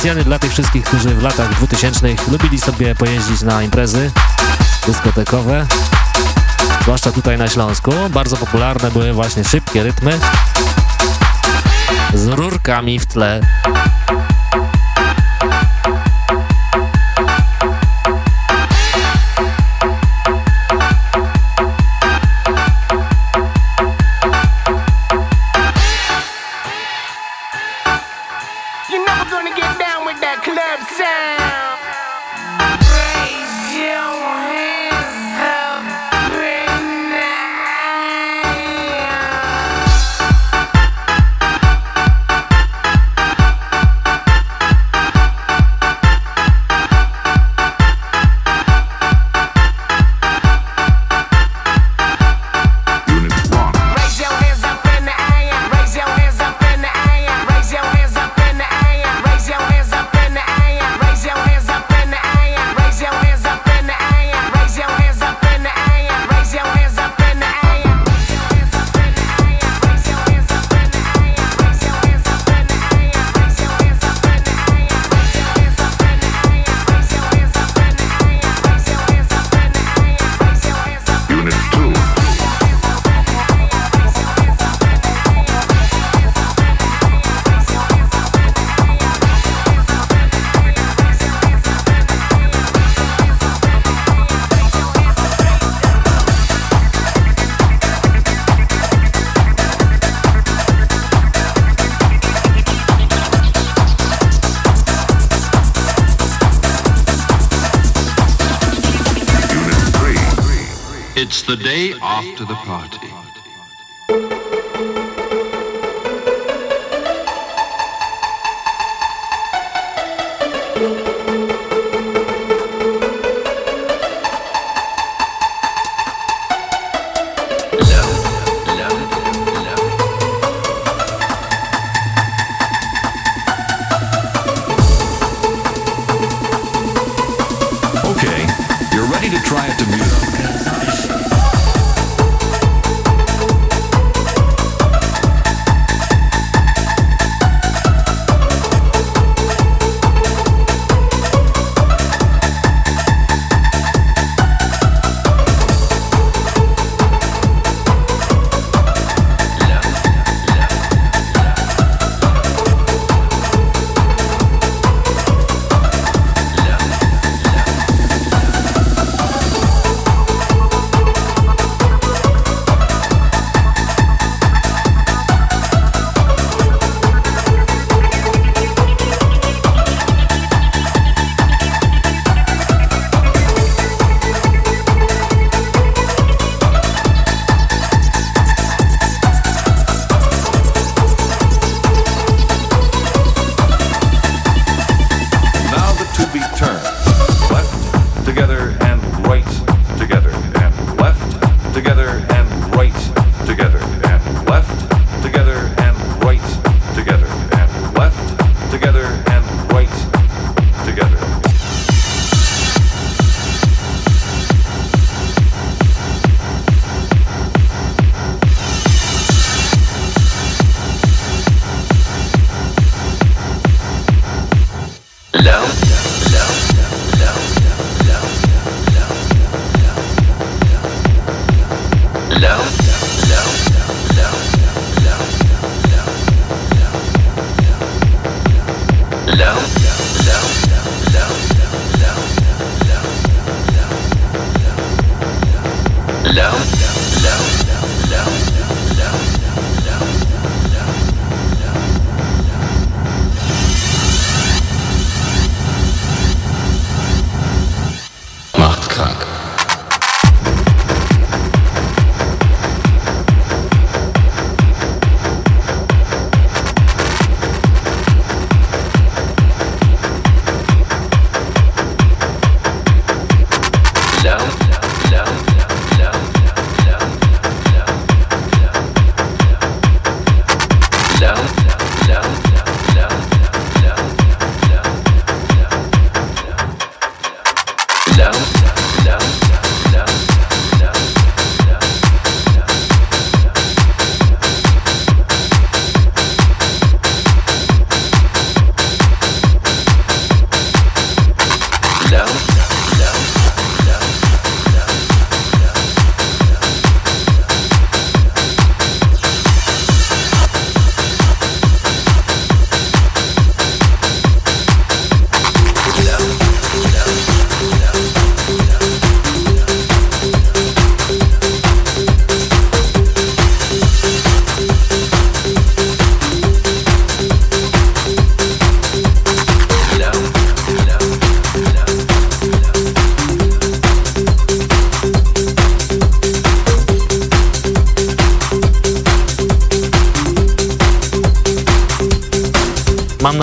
239, utwór specjalny dla tych wszystkich, którzy w latach 2000 lubili sobie pojeździć na imprezy dyskotekowe, zwłaszcza tutaj na Śląsku. Bardzo popularne były właśnie szybkie rytmy z rurkami w tle. The day after the party.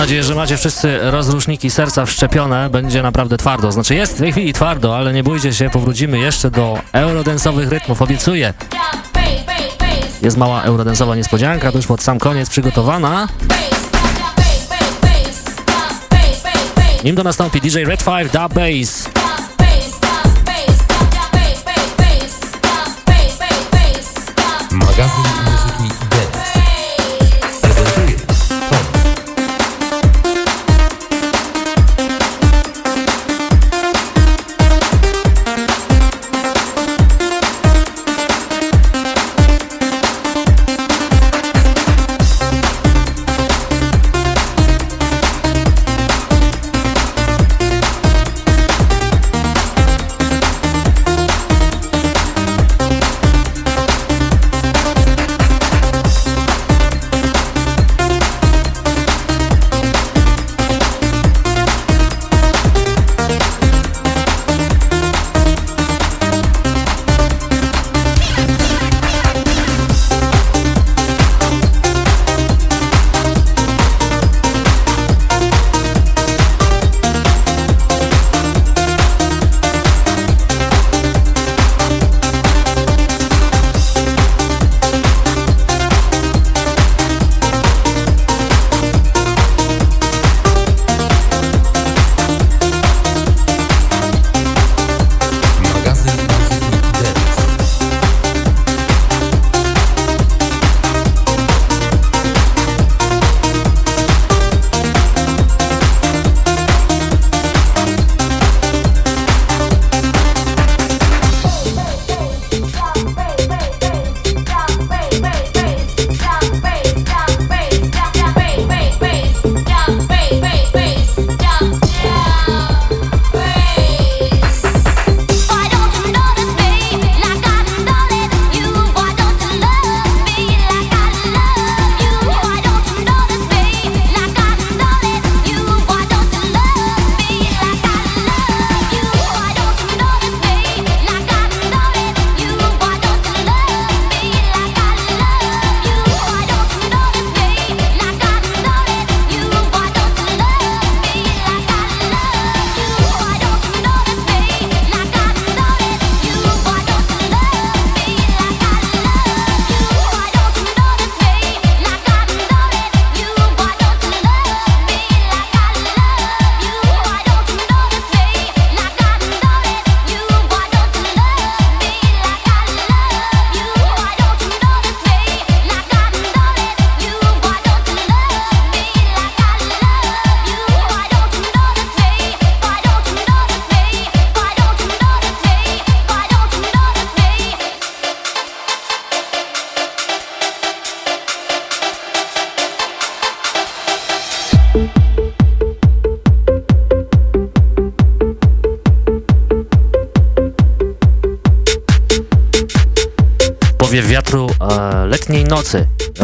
Nadzieję, że macie wszyscy rozruszniki serca wszczepione. Będzie naprawdę twardo. Znaczy jest w tej chwili twardo, ale nie bójcie się, powrócimy jeszcze do eurodensowych rytmów, obiecuję. Jest mała eurodensowa niespodzianka, tuż pod sam koniec przygotowana. Nim to nastąpi DJ Red 5 Da Bass.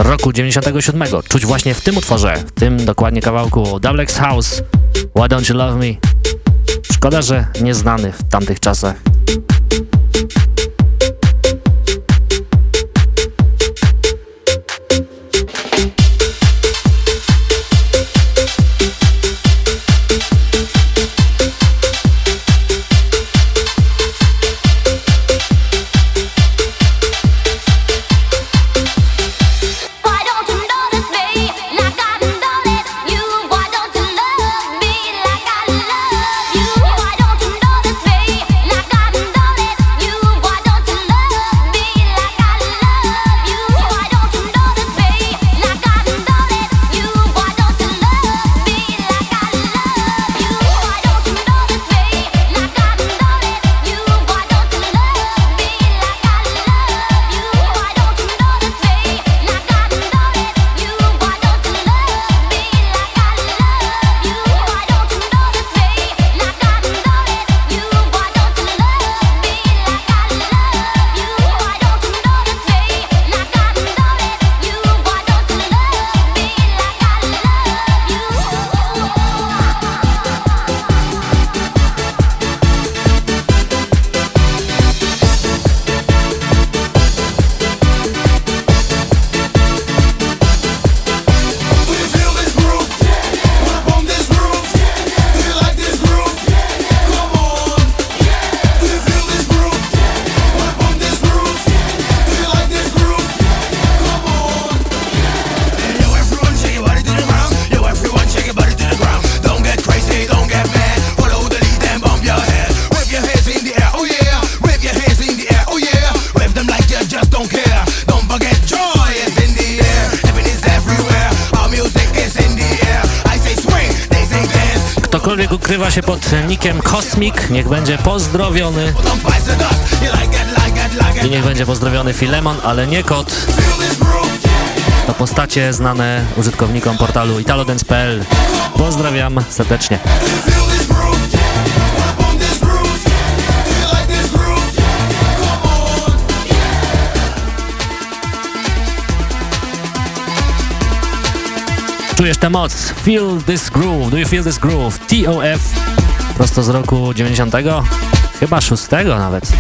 roku 97. Czuć właśnie w tym utworze, w tym dokładnie kawałku Double X House, Why Don't You Love Me. Szkoda, że nieznany w tamtych czasach. Nickiem Cosmic, niech będzie pozdrowiony. I niech będzie pozdrowiony Filemon, ale nie kot. To postacie znane użytkownikom portalu italodance.pl. Pozdrawiam serdecznie. Czujesz tę moc? Feel this groove. Do you feel this groove? TOF. Prosto z roku 90. Chyba 6 nawet.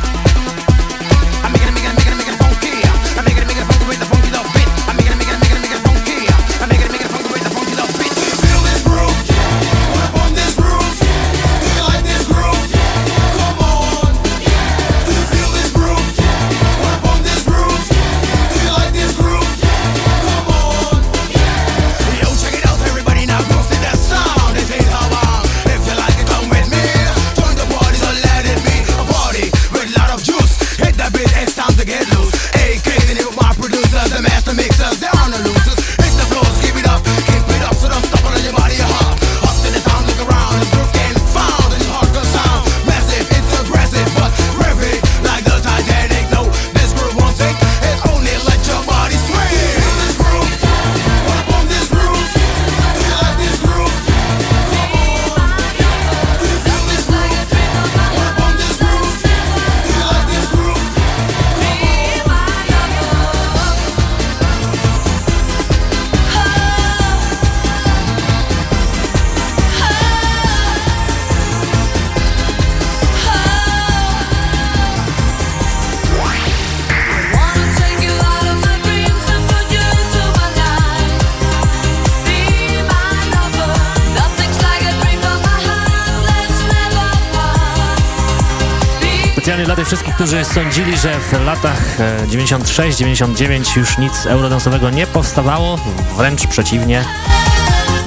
Wszystkich, którzy sądzili, że w latach 96-99 już nic eurodansowego nie powstawało, wręcz przeciwnie.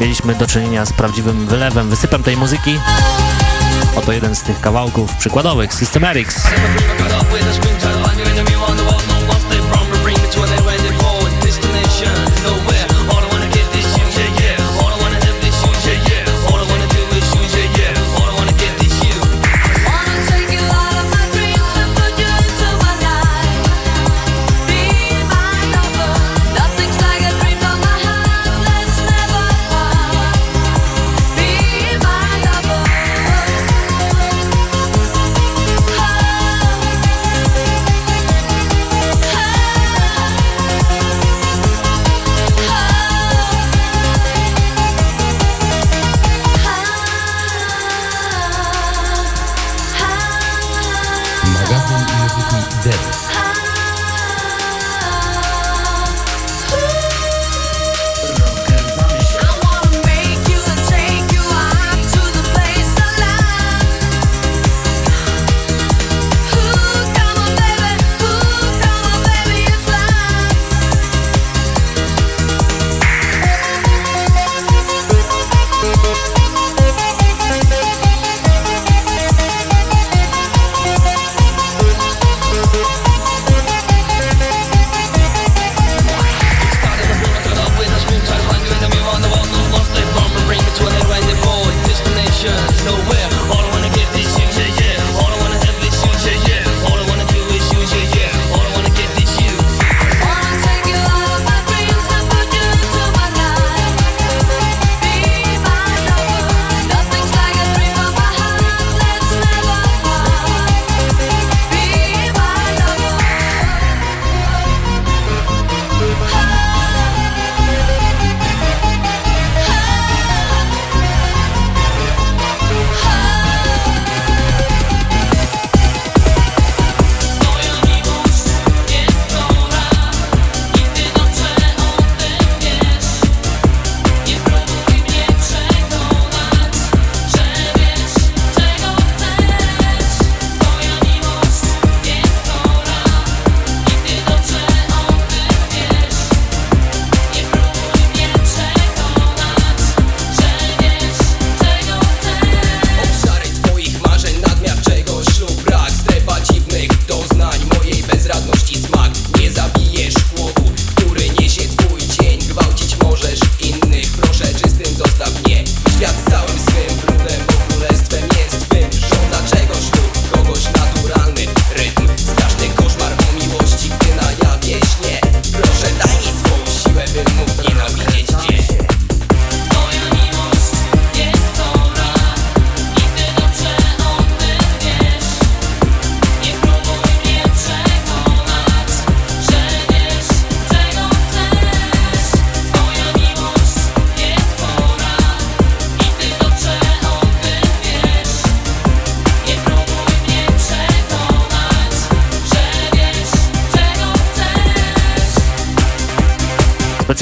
Mieliśmy do czynienia z prawdziwym wylewem, wysypem tej muzyki. Oto jeden z tych kawałków przykładowych, Systematics. Be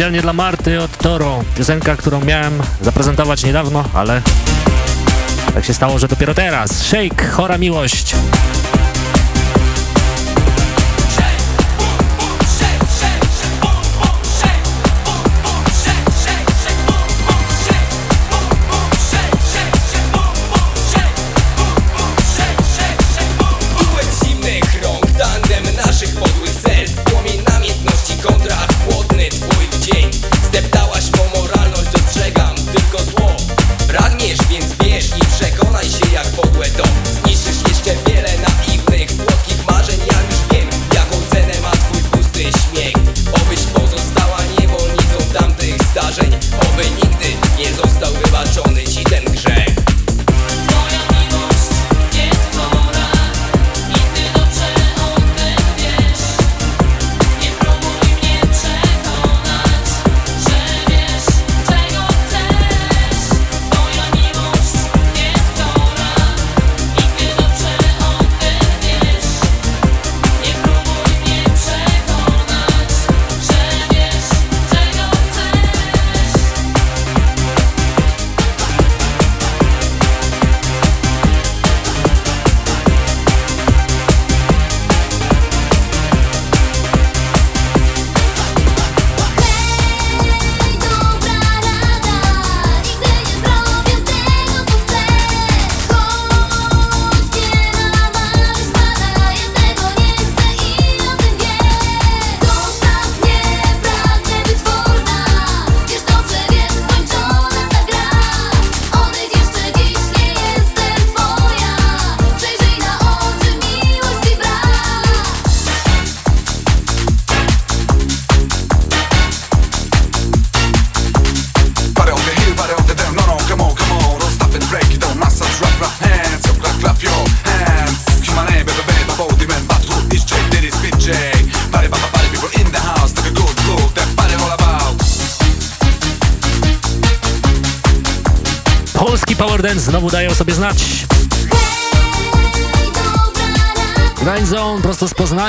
Specjalnie dla Marty od Toro. Piosenka, którą miałem zaprezentować niedawno, ale tak się stało, że dopiero teraz. Shake, chora miłość.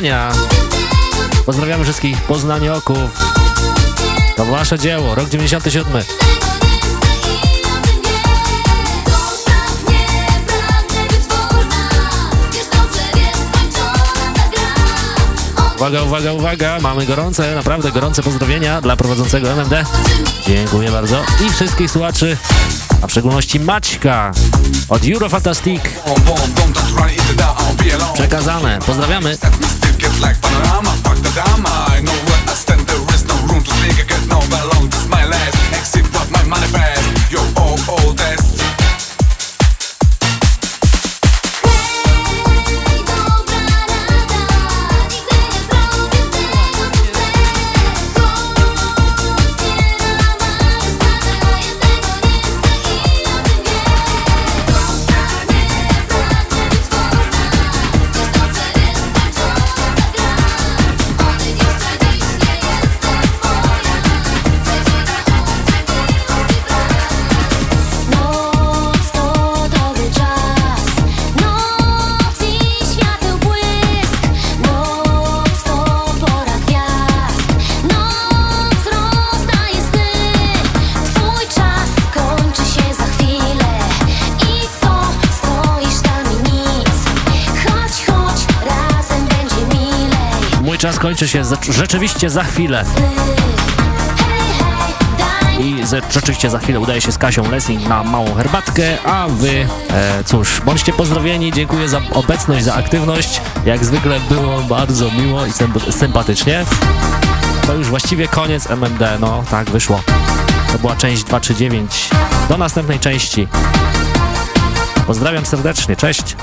Poznania. Pozdrawiamy wszystkich poznanioków. To wasze dzieło, rok 97. Uwaga, uwaga, uwaga, mamy gorące, naprawdę gorące pozdrowienia dla prowadzącego MMD. Dziękuję bardzo i wszystkich słuchaczy, a w szczególności Maćka od Eurofantastic. Przekazane, pozdrawiamy. Like panorama, fuck the dama I know where I stand, there is no room to think I get no long, this is my last Exit what my manifest milej. Mój czas kończy się rzeczywiście za chwilę. I ze, rzeczywiście za chwilę udaje się z Kasią Lessing na małą herbatkę, a wy, e, cóż, bądźcie pozdrowieni, dziękuję za obecność, za aktywność. Jak zwykle było bardzo miło i symp- sympatycznie. To już właściwie koniec MMD, no tak wyszło. To była część 239. Do następnej części. Pozdrawiam serdecznie, cześć.